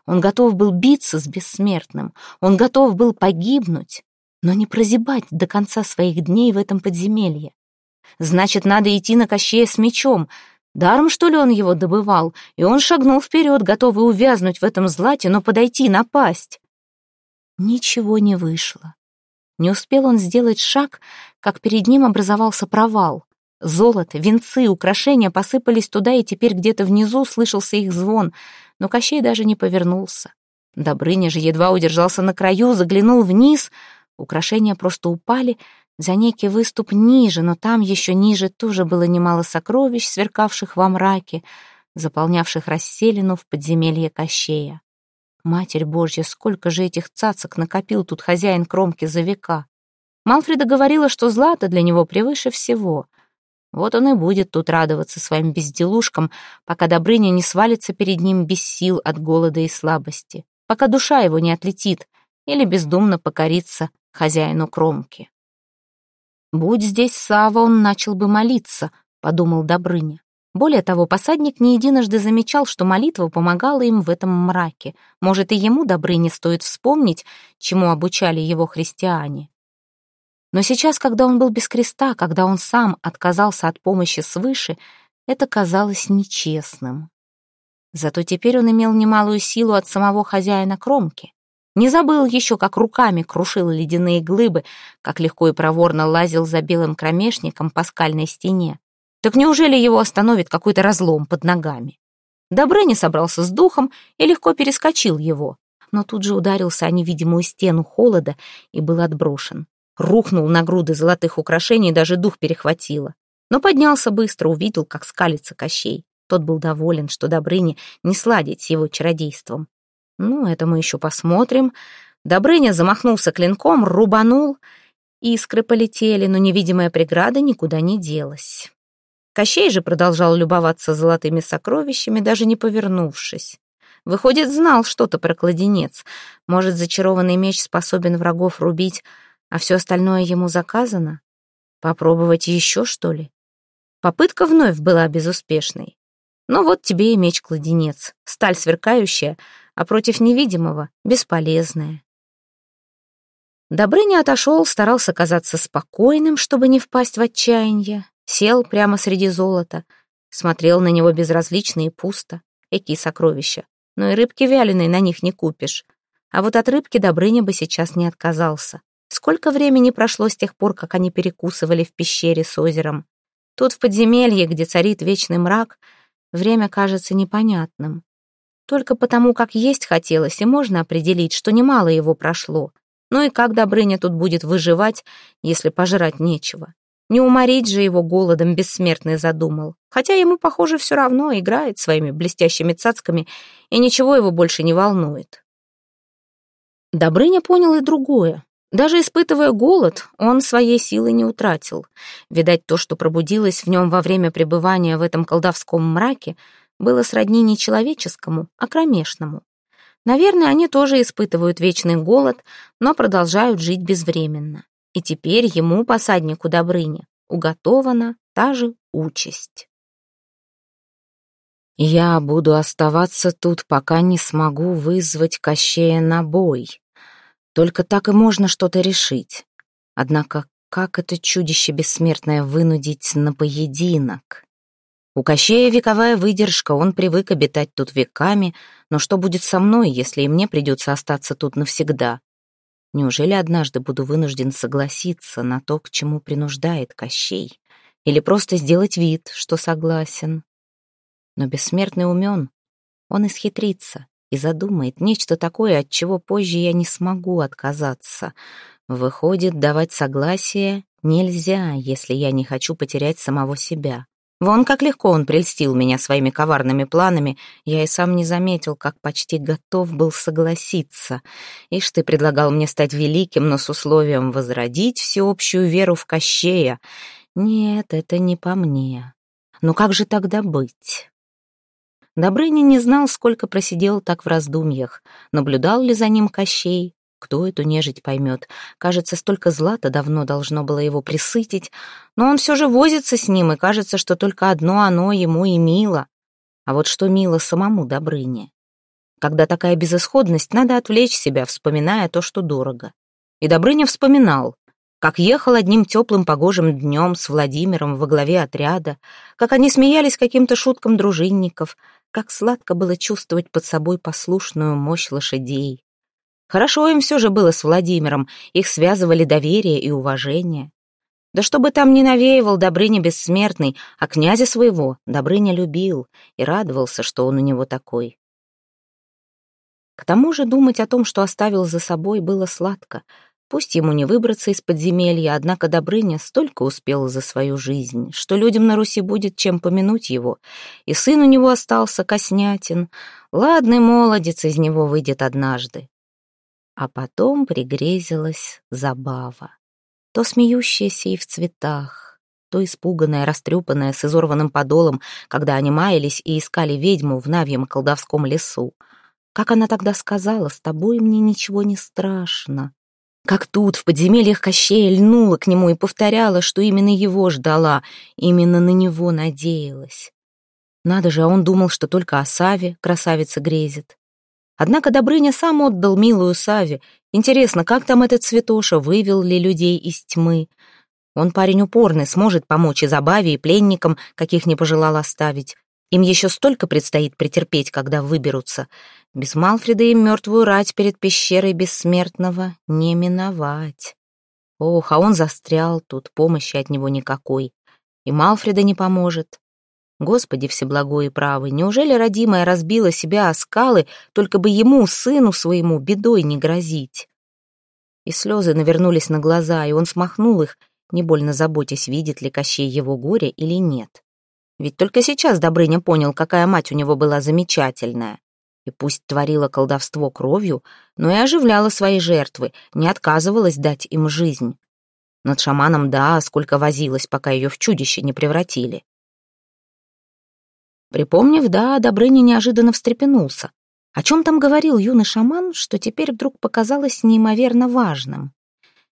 Он готов был биться с бессмертным, он готов был погибнуть, но не прозябать до конца своих дней в этом подземелье. Значит, надо идти на Кощея с мечом. Даром, что ли, он его добывал, и он шагнул вперед, готовый увязнуть в этом злате, но подойти, напасть. Ничего не вышло. Не успел он сделать шаг, как перед ним образовался провал. Золото, венцы, украшения посыпались туда, и теперь где-то внизу слышался их звон, но Кощей даже не повернулся. Добрыня же едва удержался на краю, заглянул вниз. Украшения просто упали за некий выступ ниже, но там еще ниже тоже было немало сокровищ, сверкавших во мраке, заполнявших расселину в подземелье Кощея. Матерь Божья, сколько же этих цацок накопил тут хозяин кромки за века. Малфреда говорила, что злато для него превыше всего. Вот он и будет тут радоваться своим безделушкам, пока Добрыня не свалится перед ним без сил от голода и слабости, пока душа его не отлетит или бездумно покорится хозяину кромки. «Будь здесь Сава, он начал бы молиться», — подумал Добрыня. Более того, посадник не единожды замечал, что молитва помогала им в этом мраке. Может, и ему, Добрыне, стоит вспомнить, чему обучали его христиане. Но сейчас, когда он был без креста, когда он сам отказался от помощи свыше, это казалось нечестным. Зато теперь он имел немалую силу от самого хозяина кромки. Не забыл еще, как руками крушил ледяные глыбы, как легко и проворно лазил за белым кромешником по скальной стене. Так неужели его остановит какой-то разлом под ногами? Добрыня собрался с духом и легко перескочил его, но тут же ударился о невидимую стену холода и был отброшен. Рухнул на груды золотых украшений, даже дух перехватило. Но поднялся быстро, увидел, как скалится Кощей. Тот был доволен, что Добрыня не сладить с его чародейством. Ну, это мы еще посмотрим. Добрыня замахнулся клинком, рубанул. Искры полетели, но невидимая преграда никуда не делась. Кощей же продолжал любоваться золотыми сокровищами, даже не повернувшись. Выходит, знал что-то про кладенец. Может, зачарованный меч способен врагов рубить, а все остальное ему заказано? Попробовать еще, что ли? Попытка вновь была безуспешной. Ну вот тебе и меч-кладенец, сталь сверкающая, а против невидимого — бесполезная. Добрыня отошел, старался казаться спокойным, чтобы не впасть в отчаяние. Сел прямо среди золота, смотрел на него безразлично и пусто. Экие сокровища. Но и рыбки вяленой на них не купишь. А вот от рыбки Добрыня бы сейчас не отказался. Сколько времени прошло с тех пор, как они перекусывали в пещере с озером. Тут в подземелье, где царит вечный мрак, время кажется непонятным. Только потому, как есть хотелось, и можно определить, что немало его прошло. Ну и как Добрыня тут будет выживать, если пожрать нечего? Не уморить же его голодом бессмертный задумал. Хотя ему, похоже, все равно играет своими блестящими цацками, и ничего его больше не волнует. Добрыня понял и другое. Даже испытывая голод, он своей силы не утратил. Видать, то, что пробудилось в нем во время пребывания в этом колдовском мраке, было сродни не человеческому, а кромешному. Наверное, они тоже испытывают вечный голод, но продолжают жить безвременно. И теперь ему, посаднику Добрыне, уготована та же участь. «Я буду оставаться тут, пока не смогу вызвать Кощея на бой. Только так и можно что-то решить. Однако как это чудище бессмертное вынудить на поединок?» У Кощея вековая выдержка, он привык обитать тут веками, но что будет со мной, если и мне придется остаться тут навсегда? Неужели однажды буду вынужден согласиться на то, к чему принуждает Кощей? Или просто сделать вид, что согласен? Но бессмертный умен, он исхитрится и задумает нечто такое, от чего позже я не смогу отказаться. Выходит, давать согласие нельзя, если я не хочу потерять самого себя. Вон как легко он прельстил меня своими коварными планами, я и сам не заметил, как почти готов был согласиться. Ишь ты предлагал мне стать великим, но с условием возродить всеобщую веру в Кощея. Нет, это не по мне. Ну как же тогда быть? Добрыня не знал, сколько просидел так в раздумьях. Наблюдал ли за ним Кощей? Кто эту нежить поймет? Кажется, столько злата давно должно было его присытить, но он все же возится с ним, и кажется, что только одно оно ему и мило. А вот что мило самому Добрыне? Когда такая безысходность, надо отвлечь себя, вспоминая то, что дорого. И Добрыня вспоминал, как ехал одним теплым погожим днем с Владимиром во главе отряда, как они смеялись каким-то шуткам дружинников, как сладко было чувствовать под собой послушную мощь лошадей. Хорошо им все же было с Владимиром, их связывали доверие и уважение. Да чтобы там не навеивал Добрыня бессмертный, а князя своего Добрыня любил и радовался, что он у него такой. К тому же думать о том, что оставил за собой, было сладко. Пусть ему не выбраться из подземелья, однако Добрыня столько успел за свою жизнь, что людям на Руси будет чем помянуть его. И сын у него остался коснятин. Ладный молодец из него выйдет однажды. А потом пригрезилась забава. То смеющаяся и в цветах, то испуганная, растрепанная, с изорванным подолом, когда они маялись и искали ведьму в Навьем колдовском лесу. Как она тогда сказала, с тобой мне ничего не страшно. Как тут, в подземельях Кощея, льнула к нему и повторяла, что именно его ждала, именно на него надеялась. Надо же, а он думал, что только о Саве красавица грезит. Однако Добрыня сам отдал милую Саве. Интересно, как там этот Святоша, вывел ли людей из тьмы? Он парень упорный, сможет помочь и забаве, и пленникам, каких не пожелал оставить. Им еще столько предстоит претерпеть, когда выберутся. Без Малфреда им мертвую рать перед пещерой бессмертного не миновать. Ох, а он застрял тут, помощи от него никакой. И Малфреда не поможет. Господи всеблагой и правый, неужели родимая разбила себя о скалы, только бы ему, сыну своему, бедой не грозить? И слезы навернулись на глаза, и он смахнул их, не больно заботясь, видит ли Кощей его горе или нет. Ведь только сейчас Добрыня понял, какая мать у него была замечательная. И пусть творила колдовство кровью, но и оживляла свои жертвы, не отказывалась дать им жизнь. Над шаманом, да, сколько возилась, пока ее в чудище не превратили. Припомнив, да, Добрыня неожиданно встрепенулся. О чем там говорил юный шаман, что теперь вдруг показалось неимоверно важным?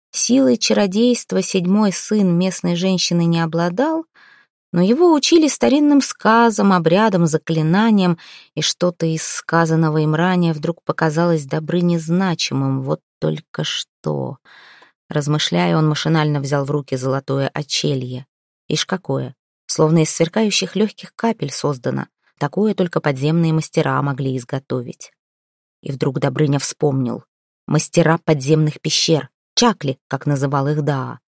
Силой чародейства седьмой сын местной женщины не обладал, но его учили старинным сказам, обрядам, заклинаниям, и что-то из сказанного им ранее вдруг показалось Добрыне значимым, вот только что. Размышляя, он машинально взял в руки золотое очелье. Ишь какое! Словно из сверкающих легких капель создано. Такое только подземные мастера могли изготовить. И вдруг Добрыня вспомнил. Мастера подземных пещер, чакли, как называл их Даа.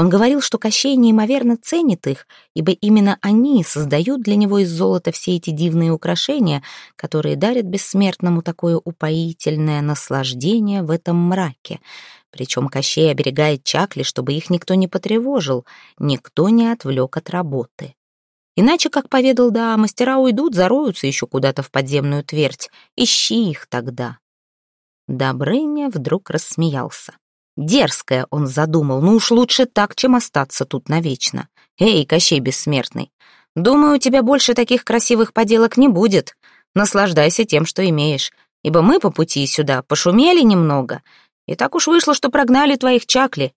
Он говорил, что Кощей неимоверно ценит их, ибо именно они создают для него из золота все эти дивные украшения, которые дарят бессмертному такое упоительное наслаждение в этом мраке. Причем Кощей оберегает чакли, чтобы их никто не потревожил, никто не отвлек от работы. Иначе, как поведал да, мастера уйдут, зароются еще куда-то в подземную твердь. Ищи их тогда. Добрыня вдруг рассмеялся. Дерзкое он задумал, ну уж лучше так, чем остаться тут навечно. Эй, Кощей Бессмертный, думаю, у тебя больше таких красивых поделок не будет. Наслаждайся тем, что имеешь, ибо мы по пути сюда пошумели немного, и так уж вышло, что прогнали твоих чакли.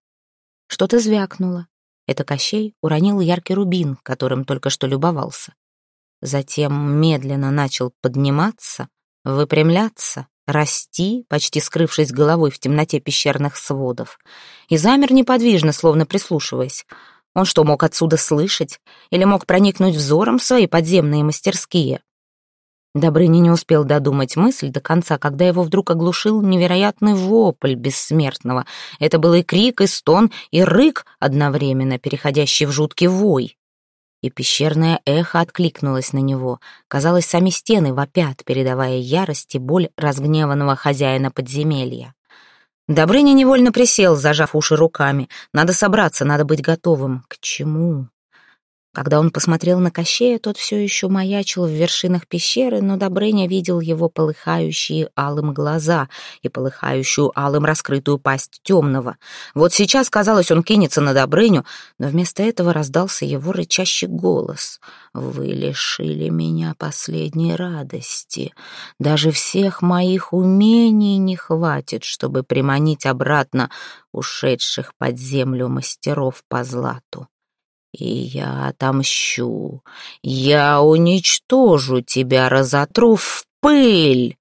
Что-то звякнуло. Это Кощей уронил яркий рубин, которым только что любовался. Затем медленно начал подниматься, выпрямляться, расти, почти скрывшись головой в темноте пещерных сводов. И замер неподвижно, словно прислушиваясь. Он что, мог отсюда слышать? Или мог проникнуть взором в свои подземные мастерские? Добрыня не успел додумать мысль до конца, когда его вдруг оглушил невероятный вопль бессмертного. Это был и крик, и стон, и рык, одновременно переходящий в жуткий вой. И пещерное эхо откликнулось на него. Казалось, сами стены вопят, передавая ярость и боль разгневанного хозяина подземелья. Добрыня невольно присел, зажав уши руками. Надо собраться, надо быть готовым. К чему? Когда он посмотрел на Кощея, тот все еще маячил в вершинах пещеры, но Добрыня видел его полыхающие алым глаза и полыхающую алым раскрытую пасть темного. Вот сейчас, казалось, он кинется на Добрыню, но вместо этого раздался его рычащий голос. «Вы лишили меня последней радости. Даже всех моих умений не хватит, чтобы приманить обратно ушедших под землю мастеров по злату. И я отомщу. Я уничтожу тебя, разотру в пыль.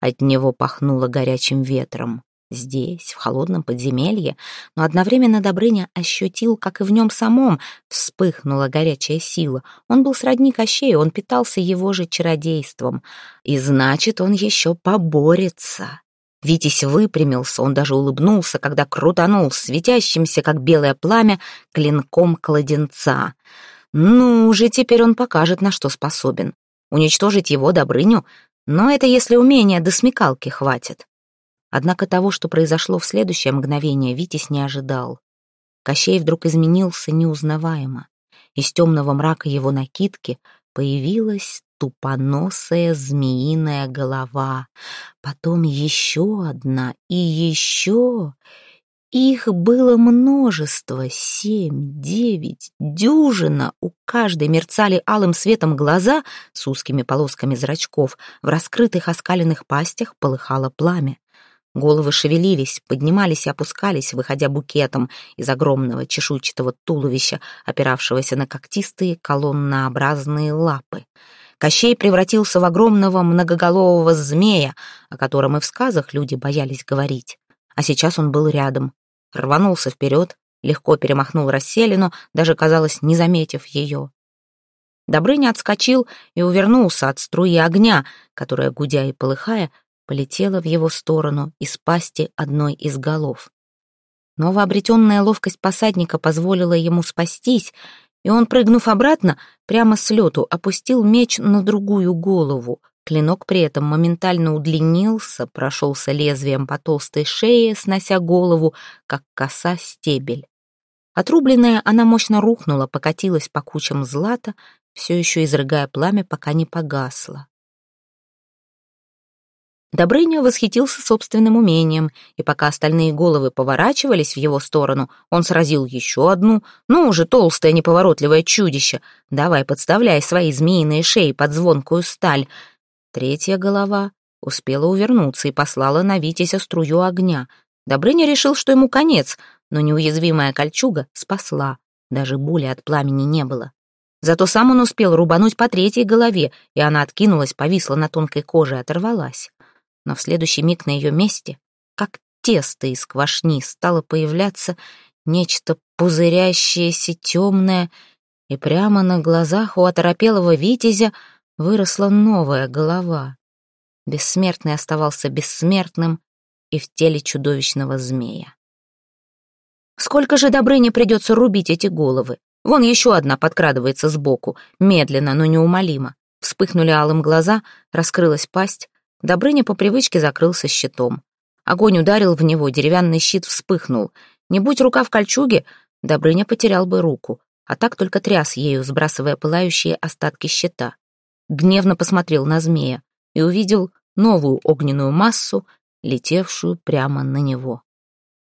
От него пахнуло горячим ветром. Здесь, в холодном подземелье, но одновременно Добрыня ощутил, как и в нем самом вспыхнула горячая сила. Он был сродни Кощею, он питался его же чародейством. И значит, он еще поборется. Витязь выпрямился, он даже улыбнулся, когда крутанул светящимся, как белое пламя, клинком кладенца. Ну же, теперь он покажет, на что способен. Уничтожить его Добрыню? Но это если умения до смекалки хватит. Однако того, что произошло в следующее мгновение, Витязь не ожидал. Кощей вдруг изменился неузнаваемо. Из темного мрака его накидки появилась тупоносая змеиная голова, потом еще одна и еще. Их было множество, семь, девять, дюжина. У каждой мерцали алым светом глаза с узкими полосками зрачков. В раскрытых оскаленных пастях полыхало пламя. Головы шевелились, поднимались и опускались, выходя букетом из огромного чешуйчатого туловища, опиравшегося на когтистые колоннообразные лапы. Кощей превратился в огромного многоголового змея, о котором и в сказах люди боялись говорить. А сейчас он был рядом. Рванулся вперед, легко перемахнул расселину, даже, казалось, не заметив ее. Добрыня отскочил и увернулся от струи огня, которая, гудя и полыхая, полетела в его сторону из пасти одной из голов. Новообретенная ловкость посадника позволила ему спастись, и он, прыгнув обратно, прямо с лету опустил меч на другую голову. Клинок при этом моментально удлинился, прошелся лезвием по толстой шее, снося голову, как коса стебель. Отрубленная, она мощно рухнула, покатилась по кучам злата, все еще изрыгая пламя, пока не погасла. Добрыня восхитился собственным умением, и пока остальные головы поворачивались в его сторону, он сразил еще одну, ну уже толстое неповоротливое чудище. Давай подставляй свои змеиные шеи под звонкую сталь. Третья голова успела увернуться и послала на Витязя струю огня. Добрыня решил, что ему конец, но неуязвимая кольчуга спасла. Даже боли от пламени не было. Зато сам он успел рубануть по третьей голове, и она откинулась, повисла на тонкой коже и оторвалась но в следующий миг на ее месте, как тесто из квашни, стало появляться нечто пузырящееся, темное, и прямо на глазах у оторопелого витязя выросла новая голова. Бессмертный оставался бессмертным и в теле чудовищного змея. Сколько же Добрыне придется рубить эти головы? Вон еще одна подкрадывается сбоку, медленно, но неумолимо. Вспыхнули алым глаза, раскрылась пасть, Добрыня по привычке закрылся щитом. Огонь ударил в него, деревянный щит вспыхнул. Не будь рука в кольчуге, Добрыня потерял бы руку, а так только тряс ею, сбрасывая пылающие остатки щита. Гневно посмотрел на змея и увидел новую огненную массу, летевшую прямо на него.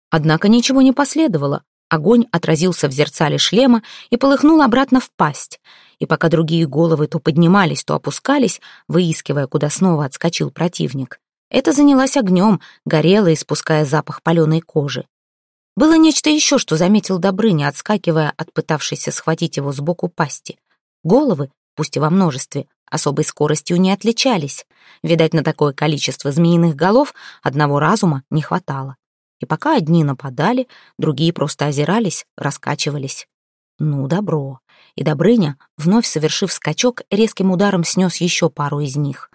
Однако ничего не последовало. Огонь отразился в зерцале шлема и полыхнул обратно в пасть и пока другие головы то поднимались, то опускались, выискивая, куда снова отскочил противник, это занялась огнем, горела, испуская запах паленой кожи. Было нечто еще, что заметил Добрыня, отскакивая от пытавшейся схватить его сбоку пасти. Головы, пусть и во множестве, особой скоростью не отличались. Видать, на такое количество змеиных голов одного разума не хватало. И пока одни нападали, другие просто озирались, раскачивались. Ну, добро. И Добрыня, вновь совершив скачок, резким ударом снес еще пару из них.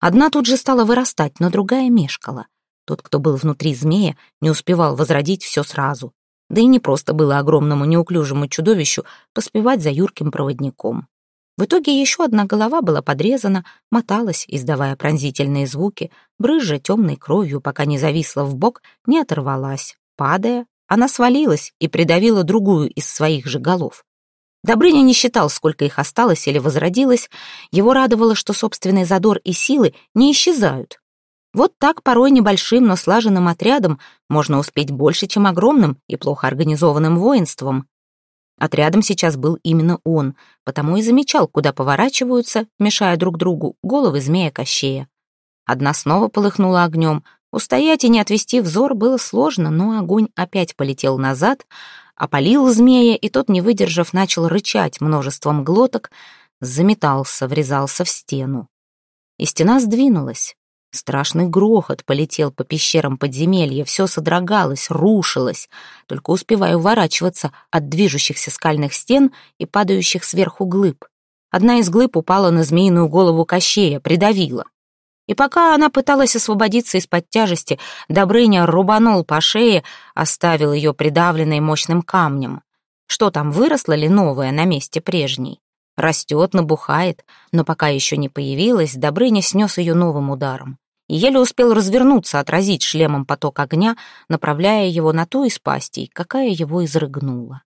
Одна тут же стала вырастать, но другая мешкала. Тот, кто был внутри змея, не успевал возродить все сразу. Да и не просто было огромному неуклюжему чудовищу поспевать за юрким проводником. В итоге еще одна голова была подрезана, моталась, издавая пронзительные звуки, брызжа темной кровью, пока не зависла в бок, не оторвалась. Падая, она свалилась и придавила другую из своих же голов. Добрыня не считал, сколько их осталось или возродилось. Его радовало, что собственный задор и силы не исчезают. Вот так порой небольшим, но слаженным отрядом можно успеть больше, чем огромным и плохо организованным воинством. Отрядом сейчас был именно он, потому и замечал, куда поворачиваются, мешая друг другу, головы змея Кощея. Одна снова полыхнула огнем. Устоять и не отвести взор было сложно, но огонь опять полетел назад, опалил змея, и тот, не выдержав, начал рычать множеством глоток, заметался, врезался в стену. И стена сдвинулась. Страшный грохот полетел по пещерам подземелья, все содрогалось, рушилось, только успевая уворачиваться от движущихся скальных стен и падающих сверху глыб. Одна из глыб упала на змеиную голову Кощея, придавила. И пока она пыталась освободиться из-под тяжести, Добрыня рубанул по шее, оставил ее придавленной мощным камнем. Что там, выросло ли новое на месте прежней? Растет, набухает, но пока еще не появилась, Добрыня снес ее новым ударом. И еле успел развернуться, отразить шлемом поток огня, направляя его на ту из пастей, какая его изрыгнула.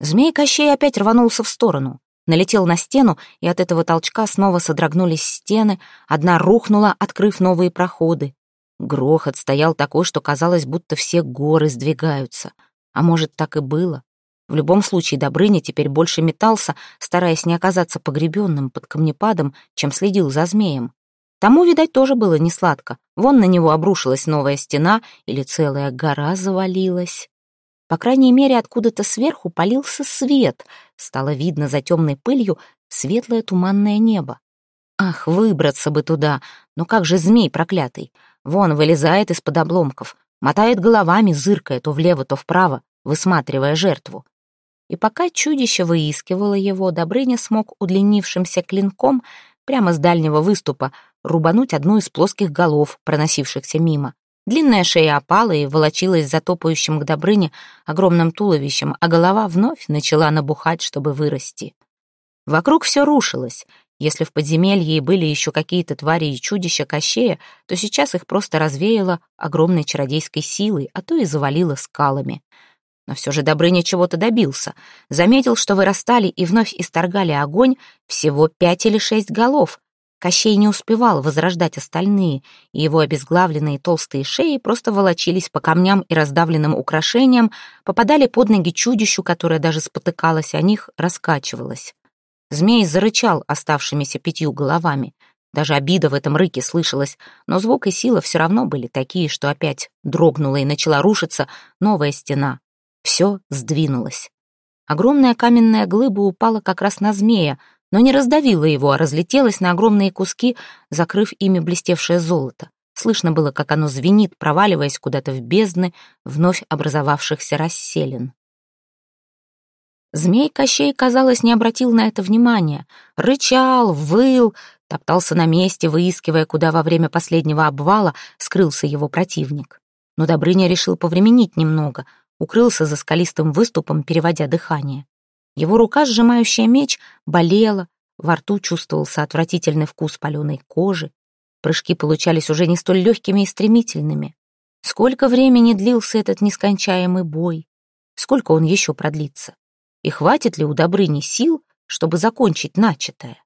Змей Кощей опять рванулся в сторону налетел на стену, и от этого толчка снова содрогнулись стены, одна рухнула, открыв новые проходы. Грохот стоял такой, что казалось, будто все горы сдвигаются. А может, так и было. В любом случае, Добрыня теперь больше метался, стараясь не оказаться погребенным под камнепадом, чем следил за змеем. Тому, видать, тоже было несладко. Вон на него обрушилась новая стена или целая гора завалилась. По крайней мере, откуда-то сверху полился свет. Стало видно за темной пылью светлое туманное небо. Ах, выбраться бы туда! Но как же змей проклятый? Вон вылезает из-под обломков, мотает головами, зыркая то влево, то вправо, высматривая жертву. И пока чудище выискивало его, Добрыня смог удлинившимся клинком прямо с дальнего выступа рубануть одну из плоских голов, проносившихся мимо. Длинная шея опала и волочилась за топающим к Добрыне огромным туловищем, а голова вновь начала набухать, чтобы вырасти. Вокруг все рушилось. Если в подземелье и были еще какие-то твари и чудища Кощея, то сейчас их просто развеяло огромной чародейской силой, а то и завалило скалами. Но все же Добрыня чего-то добился. Заметил, что вырастали и вновь исторгали огонь всего пять или шесть голов. Кощей не успевал возрождать остальные, и его обезглавленные толстые шеи просто волочились по камням и раздавленным украшениям, попадали под ноги чудищу, которое даже спотыкалось о них, раскачивалось. Змей зарычал оставшимися пятью головами. Даже обида в этом рыке слышалась, но звук и сила все равно были такие, что опять дрогнула и начала рушиться новая стена. Все сдвинулось. Огромная каменная глыба упала как раз на змея, но не раздавила его, а разлетелась на огромные куски, закрыв ими блестевшее золото. Слышно было, как оно звенит, проваливаясь куда-то в бездны вновь образовавшихся расселин. Змей Кощей, казалось, не обратил на это внимания. Рычал, выл, топтался на месте, выискивая, куда во время последнего обвала скрылся его противник. Но Добрыня решил повременить немного, укрылся за скалистым выступом, переводя дыхание. Его рука, сжимающая меч, болела, во рту чувствовался отвратительный вкус паленой кожи. Прыжки получались уже не столь легкими и стремительными. Сколько времени длился этот нескончаемый бой? Сколько он еще продлится? и хватит ли у Добрыни сил, чтобы закончить начатое.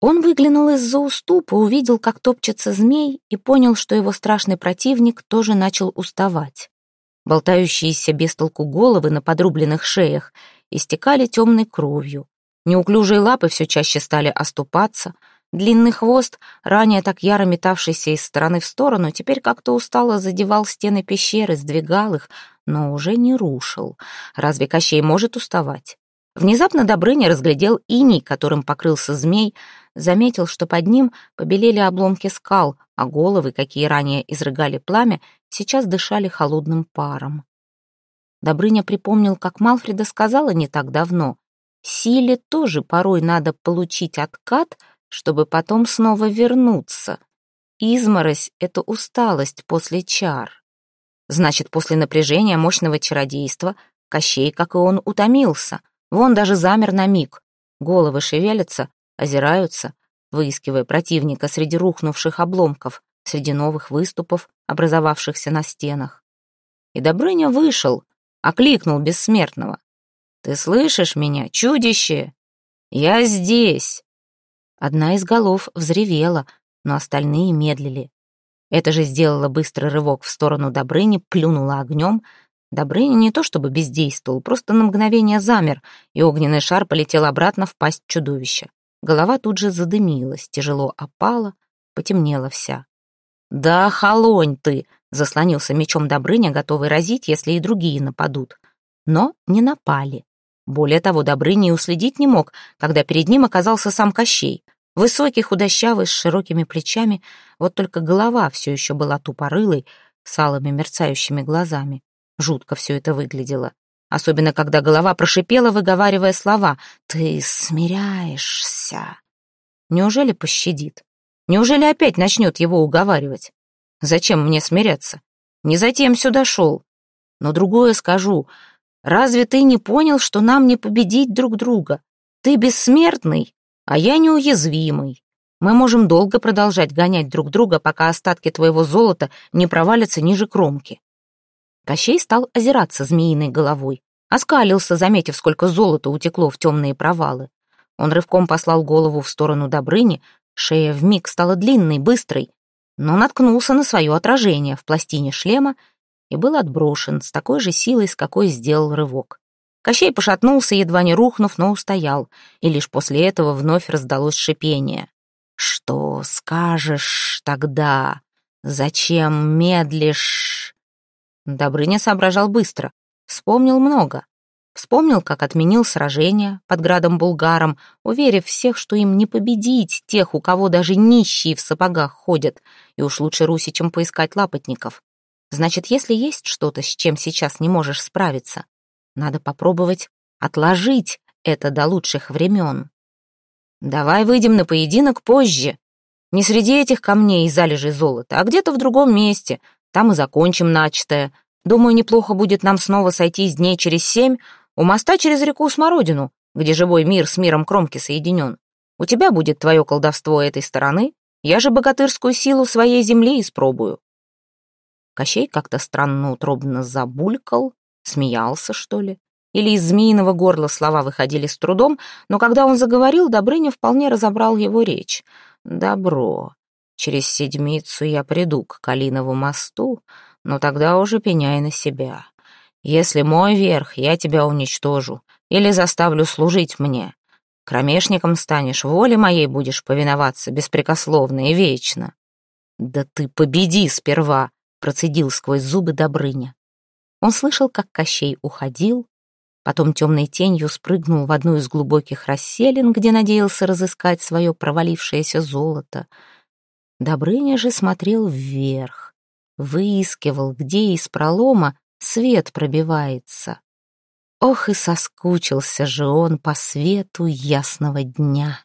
Он выглянул из-за уступа, увидел, как топчется змей, и понял, что его страшный противник тоже начал уставать. Болтающиеся без толку головы на подрубленных шеях истекали темной кровью. Неуклюжие лапы все чаще стали оступаться. Длинный хвост, ранее так яро метавшийся из стороны в сторону, теперь как-то устало задевал стены пещеры, сдвигал их, но уже не рушил. Разве Кощей может уставать? Внезапно Добрыня разглядел иней, которым покрылся змей, заметил, что под ним побелели обломки скал, а головы, какие ранее изрыгали пламя, сейчас дышали холодным паром. Добрыня припомнил, как Малфреда сказала не так давно, «Силе тоже порой надо получить откат, чтобы потом снова вернуться. Изморозь — это усталость после чар». Значит, после напряжения мощного чародейства Кощей, как и он, утомился. Вон даже замер на миг. Головы шевелятся, озираются, выискивая противника среди рухнувших обломков, среди новых выступов, образовавшихся на стенах. И Добрыня вышел, окликнул бессмертного. «Ты слышишь меня, чудище? Я здесь!» Одна из голов взревела, но остальные медлили. Это же сделала быстрый рывок в сторону Добрыни, плюнула огнем. Добрыня не то чтобы бездействовал, просто на мгновение замер, и огненный шар полетел обратно в пасть чудовища. Голова тут же задымилась, тяжело опала, потемнела вся. «Да холонь ты!» — заслонился мечом Добрыня, готовый разить, если и другие нападут. Но не напали. Более того, Добрыня и уследить не мог, когда перед ним оказался сам Кощей. Высокий, худощавый, с широкими плечами, вот только голова все еще была тупорылой, с алыми мерцающими глазами. Жутко все это выглядело. Особенно, когда голова прошипела, выговаривая слова «Ты смиряешься». Неужели пощадит? Неужели опять начнет его уговаривать? Зачем мне смиряться? Не затем сюда шел. Но другое скажу. Разве ты не понял, что нам не победить друг друга? Ты бессмертный, а я неуязвимый. Мы можем долго продолжать гонять друг друга, пока остатки твоего золота не провалятся ниже кромки». Кощей стал озираться змеиной головой. Оскалился, заметив, сколько золота утекло в темные провалы. Он рывком послал голову в сторону Добрыни, шея вмиг стала длинной, быстрой, но наткнулся на свое отражение в пластине шлема и был отброшен с такой же силой, с какой сделал рывок. Кощей пошатнулся, едва не рухнув, но устоял, и лишь после этого вновь раздалось шипение. «Что скажешь тогда? Зачем медлишь?» Добрыня соображал быстро, вспомнил много. Вспомнил, как отменил сражение под градом Булгаром, уверив всех, что им не победить тех, у кого даже нищие в сапогах ходят, и уж лучше Руси, чем поискать лапотников. Значит, если есть что-то, с чем сейчас не можешь справиться, Надо попробовать отложить это до лучших времен. Давай выйдем на поединок позже. Не среди этих камней и залежей золота, а где-то в другом месте. Там и закончим начатое. Думаю, неплохо будет нам снова сойтись дней через семь у моста через реку Смородину, где живой мир с миром кромки соединен. У тебя будет твое колдовство этой стороны, я же богатырскую силу своей земли испробую. Кощей как-то странно утробно забулькал, смеялся, что ли. Или из змеиного горла слова выходили с трудом, но когда он заговорил, Добрыня вполне разобрал его речь. «Добро. Через седмицу я приду к Калинову мосту, но тогда уже пеняй на себя. Если мой верх, я тебя уничтожу или заставлю служить мне. Кромешником станешь, воле моей будешь повиноваться беспрекословно и вечно. Да ты победи сперва, процедил сквозь зубы Добрыня. Он слышал, как Кощей уходил, потом темной тенью спрыгнул в одну из глубоких расселин, где надеялся разыскать свое провалившееся золото. Добрыня же смотрел вверх, выискивал, где из пролома свет пробивается. Ох и соскучился же он по свету ясного дня.